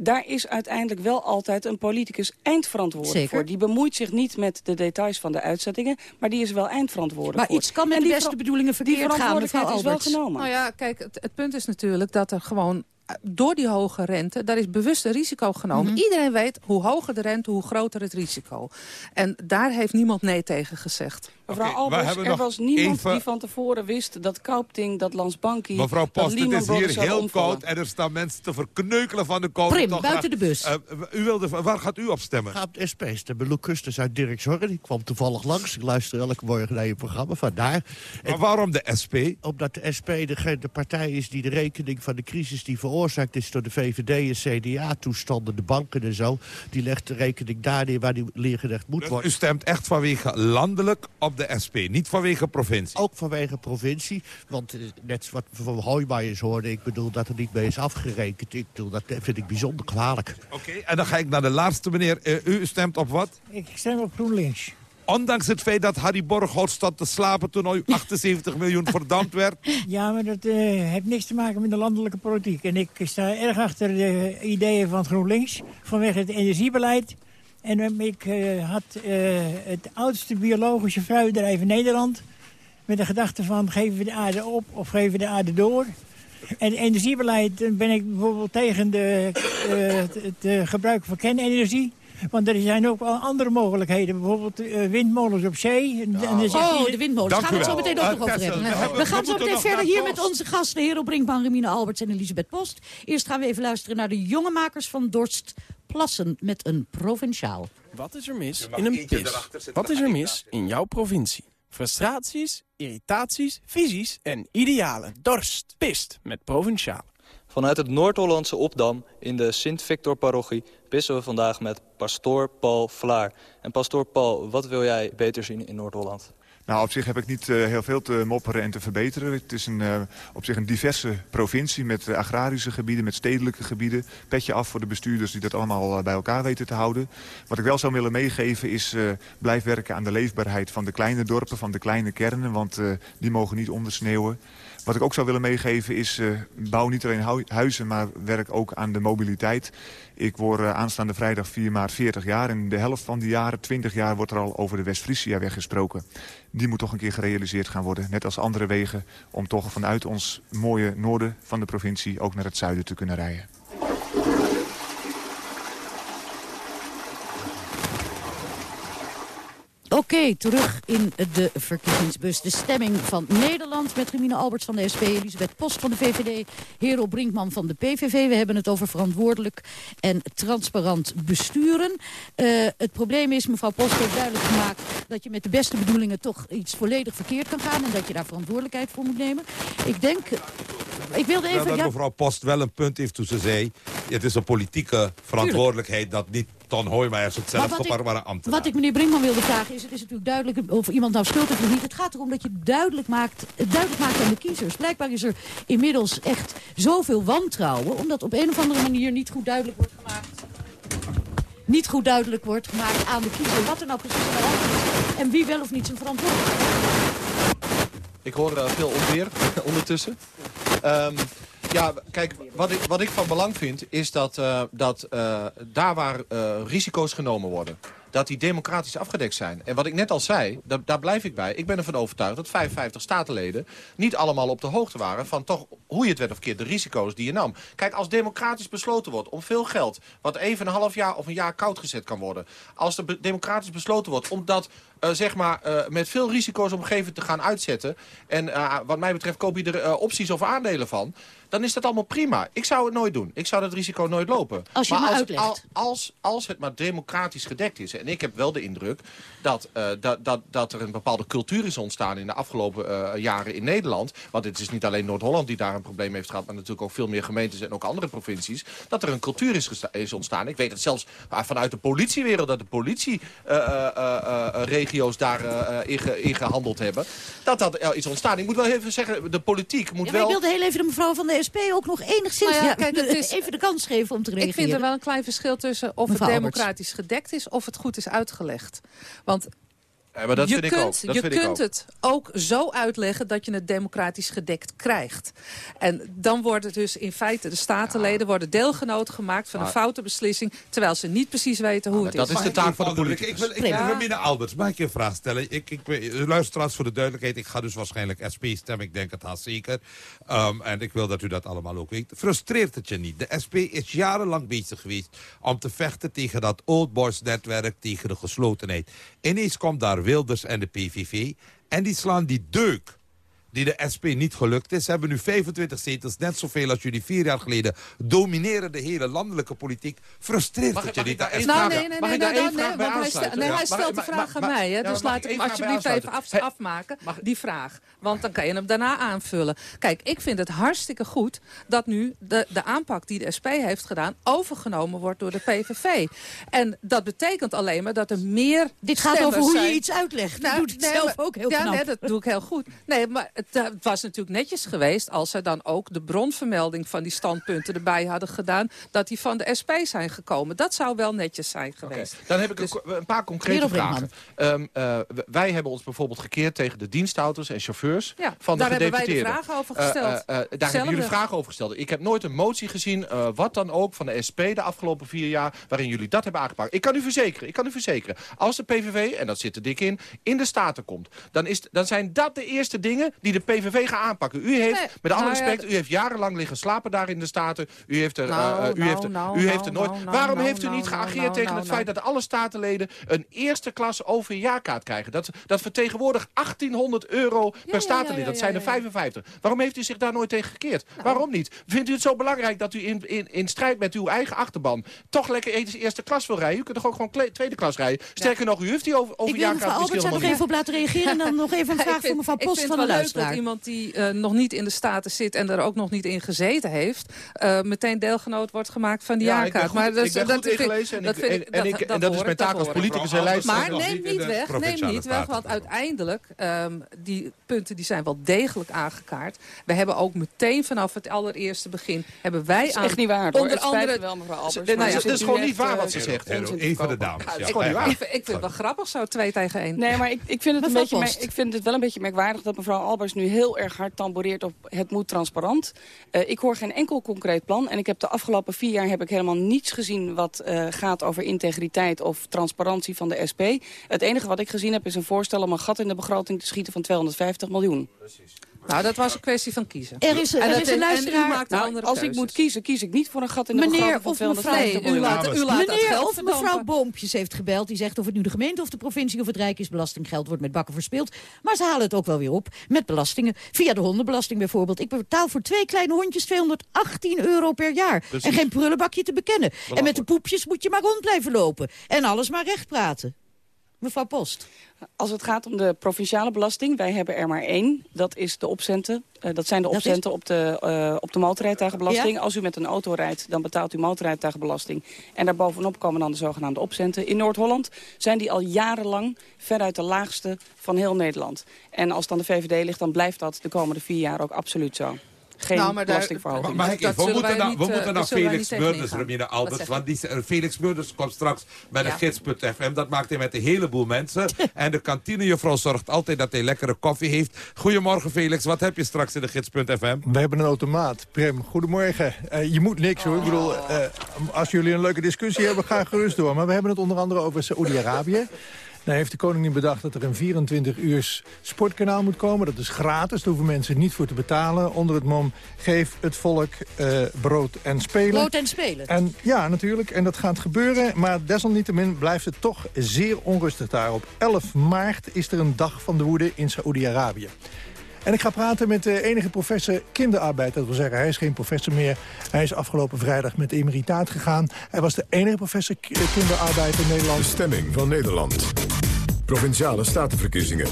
Daar is uiteindelijk wel altijd een politicus eindverantwoordelijk Zeker. voor. Die bemoeit zich niet met de details van de uitzettingen... maar die is wel eindverantwoordelijk Maar voor. iets kan met En de die beste bedoelingen die verkeerd gaan, mevrouw verantwoordelijkheid is wel genomen. Nou ja, kijk, het, het punt is natuurlijk dat er gewoon eh, door die hoge rente, daar is bewust een risico genomen. Mhm. Iedereen weet, hoe hoger de rente, hoe groter het risico. En daar heeft niemand nee tegen gezegd. Mevrouw Albers, er was niemand die van tevoren wist dat Kaupting, dat Landsbanki... Mevrouw Post, het is hier heel koud en er staan mensen te verkneukelen van de kou. Prim, buiten de bus. Uh, u wilde, waar gaat u op stemmen? Ik ga op de SP stemmen. Loek Kustus uit Dirkzorgen. Die kwam toevallig langs. Ik luister elke morgen naar je programma, vandaar. Maar waarom de SP? Omdat de SP de, de partij is die de rekening van de crisis die veroorzaakt is... door de VVD en CDA-toestanden, de banken en zo... die legt de rekening daar neer waar die leergelegd moet dus worden. U stemt echt vanwege landelijk op de SP, niet vanwege provincie? Ook vanwege provincie, want uh, net wat van Hoijmaiers hoorde... ik bedoel dat er niet mee is afgerekend. Ik bedoel, dat vind ik bijzonder kwalijk. Oké, en dan ga ik naar de laatste meneer. Uh, u stemt op wat? Ik stem op GroenLinks. Ondanks het feit dat Harry Borghout stond te slapen toen al 78 miljoen verdampt werd? Ja, maar dat uh, heeft niks te maken met de landelijke politiek. En ik sta erg achter de ideeën van GroenLinks vanwege het energiebeleid. En ik uh, had uh, het oudste biologische fruitbedrijf in Nederland... met de gedachte van geven we de aarde op of geven we de aarde door... En energiebeleid ben ik bijvoorbeeld tegen de, uh, het, gebruik van kernenergie. Want er zijn ook wel andere mogelijkheden. Bijvoorbeeld uh, windmolens op zee. En, en oh, de windmolens. Dank gaan we het zo meteen ook nog over hebben. We, we gaan zo meteen verder hier met onze gasten. Hero Brinkman, Remine Alberts en Elisabeth Post. Eerst gaan we even luisteren naar de jonge makers van Dorst Plassen met een provinciaal. Wat is er mis in een pis? Wat is er mis in jouw provincie? Frustraties, irritaties, visies en idealen. Dorst, pist met provinciaal. Vanuit het Noord-Hollandse Opdam in de Sint-Victor-parochie pissen we vandaag met pastoor Paul Vlaar. En pastoor Paul, wat wil jij beter zien in Noord-Holland? Nou, op zich heb ik niet uh, heel veel te mopperen en te verbeteren. Het is een, uh, op zich een diverse provincie met uh, agrarische gebieden, met stedelijke gebieden. Petje af voor de bestuurders die dat allemaal bij elkaar weten te houden. Wat ik wel zou willen meegeven is blijf werken aan de leefbaarheid van de kleine dorpen, van de kleine kernen. Want die mogen niet ondersneeuwen. Wat ik ook zou willen meegeven is, uh, bouw niet alleen huizen, maar werk ook aan de mobiliteit. Ik word uh, aanstaande vrijdag 4 maart 40 jaar. En de helft van die jaren, 20 jaar, wordt er al over de West-Friesia gesproken. Die moet toch een keer gerealiseerd gaan worden. Net als andere wegen om toch vanuit ons mooie noorden van de provincie ook naar het zuiden te kunnen rijden. Oké, terug in de verkiezingsbus. De stemming van Nederland met Remine Alberts van de SP... Elisabeth Post van de VVD, Hero Brinkman van de PVV. We hebben het over verantwoordelijk en transparant besturen. Uh, het probleem is, mevrouw Post heeft duidelijk gemaakt... dat je met de beste bedoelingen toch iets volledig verkeerd kan gaan... en dat je daar verantwoordelijkheid voor moet nemen. Ik denk... Ik wilde even... dat ja, mevrouw Post wel een punt heeft toen ze zei... het is een politieke verantwoordelijkheid dat niet Ton Hoijmaiers het zelf toch maar een ambtenaar. Wat ik meneer Brinkman wilde vragen is, het is natuurlijk duidelijk of iemand nou schuld heeft of niet. Het gaat erom dat je duidelijk maakt, duidelijk maakt aan de kiezers. Blijkbaar is er inmiddels echt zoveel wantrouwen, omdat op een of andere manier niet goed duidelijk wordt gemaakt niet goed duidelijk wordt gemaakt aan de kiezer wat er nou precies aan de hand is en wie wel of niet zijn verantwoordelijkheid Ik hoor uh, veel onweer ondertussen. Um, ja, kijk, wat ik, wat ik van belang vind is dat, uh, dat uh, daar waar uh, risico's genomen worden dat die democratisch afgedekt zijn. En wat ik net al zei, daar, daar blijf ik bij. Ik ben ervan overtuigd dat 55 statenleden niet allemaal op de hoogte waren... van toch hoe je het werd of keer de risico's die je nam. Kijk, als democratisch besloten wordt om veel geld... wat even een half jaar of een jaar koud gezet kan worden... als er democratisch besloten wordt om dat uh, zeg maar, uh, met veel risico's omgeven te gaan uitzetten... en uh, wat mij betreft koop je er opties of aandelen van... dan is dat allemaal prima. Ik zou het nooit doen. Ik zou dat risico nooit lopen. Als je maar, maar als, uitlegt. Als, als, als het maar democratisch gedekt is... en ik heb wel de indruk dat, dat, dat, dat er een bepaalde cultuur is ontstaan... in de afgelopen jaren in Nederland... want het is niet alleen Noord-Holland die daar een probleem heeft gehad... maar natuurlijk ook veel meer gemeentes en ook andere provincies... dat er een cultuur is, is ontstaan. Ik weet het zelfs vanuit de politiewereld... dat de politie regio's daar uh, in, in, gehandeld hebben. Dat dat uh, is ontstaan. Ik moet wel even zeggen, de politiek moet ja, wel... ik wilde heel even de mevrouw van de SP ook nog enigszins ja, kijk, het is... even de kans geven om te reageren. Ik vind er wel een klein verschil tussen of mevrouw het democratisch gedekt is... of het goed is uitgelegd. Want ja, maar dat je vind kunt, ik ook. Dat je vind ik kunt ook. het ook zo uitleggen dat je het democratisch gedekt krijgt. En dan worden dus in feite de statenleden worden deelgenoot gemaakt van een foute beslissing, terwijl ze niet precies weten hoe het dat is. is de taak van de Ik, politicus. ik wil, ik wil Alberts, mag ik je een vraag stellen? Ik, ik, voor de duidelijkheid. Ik ga dus waarschijnlijk SP stemmen. Ik denk het haast zeker. Um, en ik wil dat u dat allemaal ook weet. Frustreert het je niet? De SP is jarenlang bezig geweest om te vechten tegen dat old boys netwerk, tegen de geslotenheid. Ineens komt daar Wilders en de PVV. En die slaan die deuk die de SP niet gelukt is. Ze hebben nu 25 zetels, net zoveel als jullie vier jaar geleden. Domineren de hele landelijke politiek. Frustreert Mag het ik- je niet? dat Nee, nee, Mag nee, ik nee, daar nee, één nee, vraag bij want hij, aansluiten? nee, hij Ja, stelt de vraag aan mij. Hè, ja, dus laat ik hem alsjeblieft even afmaken, die vraag. Want dan kan je hem daarna aanvullen. Kijk, ik vind het hartstikke goed dat nu de, de aanpak die de SP heeft gedaan... overgenomen wordt door de PVV. En dat betekent alleen maar dat er meer Dit gaat over hoe je iets uitlegt. Nou, Je doet het zelf ook heel ja, knap. nee, dat doe ik heel goed. Nee, maar het, eh, het was natuurlijk netjes geweest... als ze dan ook de bronvermelding van die standpunten erbij hadden gedaan... dat die van de SP zijn gekomen. Dat zou wel netjes zijn geweest. Dan heb ik een, een paar concrete vragen. Ehm, eh, w- wij hebben ons bijvoorbeeld gekeerd tegen de dienstauto's en chauffeurs Ja, van de daar hebben wij de gedeputeerden. vragen over Eh, gesteld. daar hebben jullie vragen over gesteld. Ik heb nooit een motie gezien, eh, wat dan ook, van de SP de afgelopen vier jaar... waarin jullie dat hebben aangepakt. Ik kan u verzekeren, ik kan u verzekeren. Als de PVV, en dat zit er dik in, in de Staten komt... dan, is, dan zijn dat de eerste dingen die de PVV gaat aanpakken. U heeft, Nee, met alle nou ja, respect, u heeft jarenlang liggen slapen daar in de Staten. U heeft er, Nou, eh, eh, u nou, heeft er, u heeft er nooit... Waarom heeft u niet geageerd tegen het feit dat alle statenleden een eerste klas OV-jaarkaart krijgen? Dat, dat vertegenwoordigt 1800 euro per ja, statenlid. Dat zijn er ja. 55. Waarom heeft u zich daar nooit tegen gekeerd? Waarom niet? Vindt u het zo belangrijk dat u in, in, in strijd met uw eigen achterban... toch lekker eens eerste klas wil rijden? U kunt toch ook gewoon tweede klas rijden? Sterker nog, u heeft die over, Ik wil mevrouw daar nog even op laten reageren... en dan nog even een vraag voor mevrouw Post van de luisteraar. Dat iemand die eh, nog niet in de Staten zit... en er ook nog niet in gezeten heeft... eh, meteen deelgenoot wordt gemaakt van die Ja, jaarkaart. goed- dat ik ben dat goed vind ik- ingelezen en dat ik- vind en- en ik- en dat is mijn taak als politicus en lijst- Maar neem niet weg, neem niet weg, want uiteindelijk... ehm, die punten die zijn wel degelijk aangekaart. We hebben ook meteen vanaf het allereerste begin... hebben wij Dat is aan echt niet waar, hoor. onder Het andere wel, mevrouw Albers, Nee, dat zit is gewoon niet waar wat ze zegt. Even de dames. Ja, Ja. dat is gewoon niet waar. Ik, vind- ik vind het wel grappig zo, twee tegen één. Nee, maar ik, ik, vind het een beetje ik vind het wel een beetje merkwaardig dat mevrouw Albers nu heel erg hard tamboreert op het moet transparant. Eh, ik hoor geen enkel concreet plan. En ik heb de afgelopen vier jaar heb ik helemaal niets gezien wat eh, gaat over integriteit of transparantie van de SP. Het enige wat ik gezien heb is een voorstel om een gat in de begroting te schieten van 250 miljoen. Nou, dat was een kwestie van kiezen. Er is, En er dat is een luisteraar... maakt Nou, andere als ik moet kiezen, kies ik niet voor een gat in de Meneer begroting van of mevrouw- 250 Nee, u laat, u laat dat Meneer of mevrouw. Boompjes heeft gebeld. Die zegt of het nu de gemeente of de provincie of het Rijk is. Belastinggeld wordt met bakken verspeeld. Maar ze halen het ook wel weer op. Met belastingen. Via de hondenbelasting bijvoorbeeld. Ik betaal voor twee kleine hondjes 218 euro per jaar. Precies. En geen prullenbakje te bekennen. En met de poepjes moet je maar rond blijven lopen. En alles maar recht praten. Mevrouw Post. Als het gaat om de provinciale belasting, wij hebben er maar één. Dat is de opcenten. Eh, dat zijn de opcenten op de, eh, op de motorrijtuigenbelasting. Ja. Als u met een auto rijdt, dan betaalt u motorrijtuigenbelasting. En daarbovenop komen dan de zogenaamde opcenten. In Noord-Holland zijn die al jarenlang veruit de laagste van heel Nederland. En als dan de VVD ligt, dan blijft dat de komende vier jaar ook absoluut zo. Geen Nou, maar daar- belastingverhoging. Dat even? We moeten wij naar, niet, we eh, moeten naar Felix ingaan. Romina Albers. Want die, eh, Felix Murders komt straks met Ja. een gids.fm. Dat maakt hij met een heleboel mensen. en de kantinejuffrouw zorgt altijd dat hij lekkere koffie heeft. Goedemorgen Felix, wat heb je straks in de gids.fm? We hebben een automaat. Prem, goedemorgen. Eh, je moet niks hoor. Ik bedoel, eh, als jullie een leuke discussie hebben, ga gerust door. Maar we hebben het onder andere over Saoedi-Arabië. Nou heeft de koningin bedacht dat er een 24 uurs sportkanaal moet komen. Dat is gratis, daar hoeven mensen niet voor te betalen. Onder het mom, geef het volk eh, brood en spelen. Brood en spelen. En ja, natuurlijk. En dat gaat gebeuren. Maar desalniettemin blijft het toch zeer onrustig daar. Op 11 maart is er een dag van de woede in Saoedi-Arabië. En ik ga praten met de enige professor kinderarbeid. Dat wil zeggen, hij is geen professor meer. Hij is afgelopen vrijdag met emeritaat gegaan. Hij was de enige professor eh, kinderarbeid in Nederland. De stemming van Nederland. Provinciale statenverkiezingen.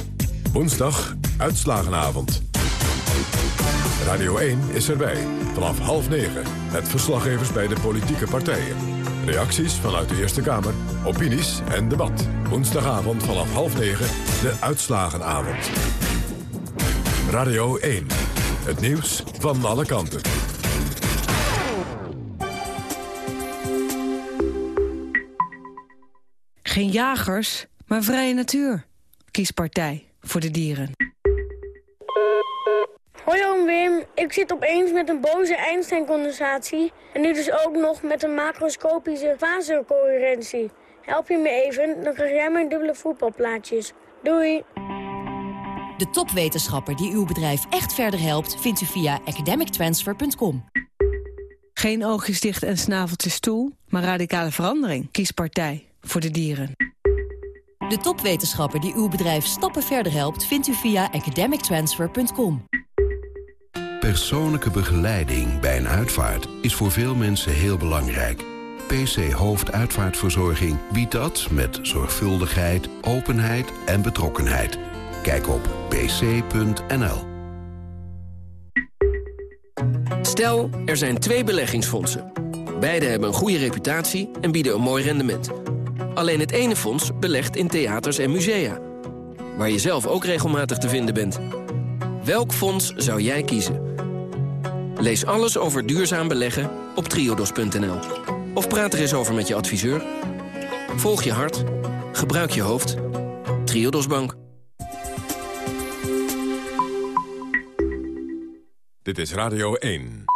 Woensdag, uitslagenavond. Radio 1 is erbij. Vanaf half negen. Met verslaggevers bij de politieke partijen. Reacties vanuit de Eerste Kamer. Opinies en debat. Woensdagavond vanaf half negen. De uitslagenavond. Radio 1. Het nieuws van alle kanten. Geen jagers, maar vrije natuur. Kies Partij voor de Dieren. Hoi oom Wim, ik zit opeens met een boze Einstein-condensatie... en nu dus ook nog met een macroscopische fasecoherentie. Help je me even, dan krijg jij mijn dubbele voetbalplaatjes. Doei! De topwetenschapper die uw bedrijf echt verder helpt... vindt u via academictransfer.com. Geen oogjes dicht en snaveltjes toe, maar radicale verandering. Kies Partij voor de Dieren. De topwetenschapper die uw bedrijf stappen verder helpt... vindt u via academictransfer.com. Persoonlijke begeleiding bij een uitvaart is voor veel mensen heel belangrijk. PC Hoofduitvaartverzorging biedt dat met zorgvuldigheid, openheid en betrokkenheid. Kijk op pc.nl. Stel, er zijn twee beleggingsfondsen. Beide hebben een goede reputatie en bieden een mooi rendement. Alleen het ene fonds belegt in theaters en musea. Waar je zelf ook regelmatig te vinden bent. Welk fonds zou jij kiezen? Lees alles over duurzaam beleggen op triodos.nl. Of praat er eens over met je adviseur. Volg je hart. Gebruik je hoofd. Triodos Bank. Dit is Radio 1.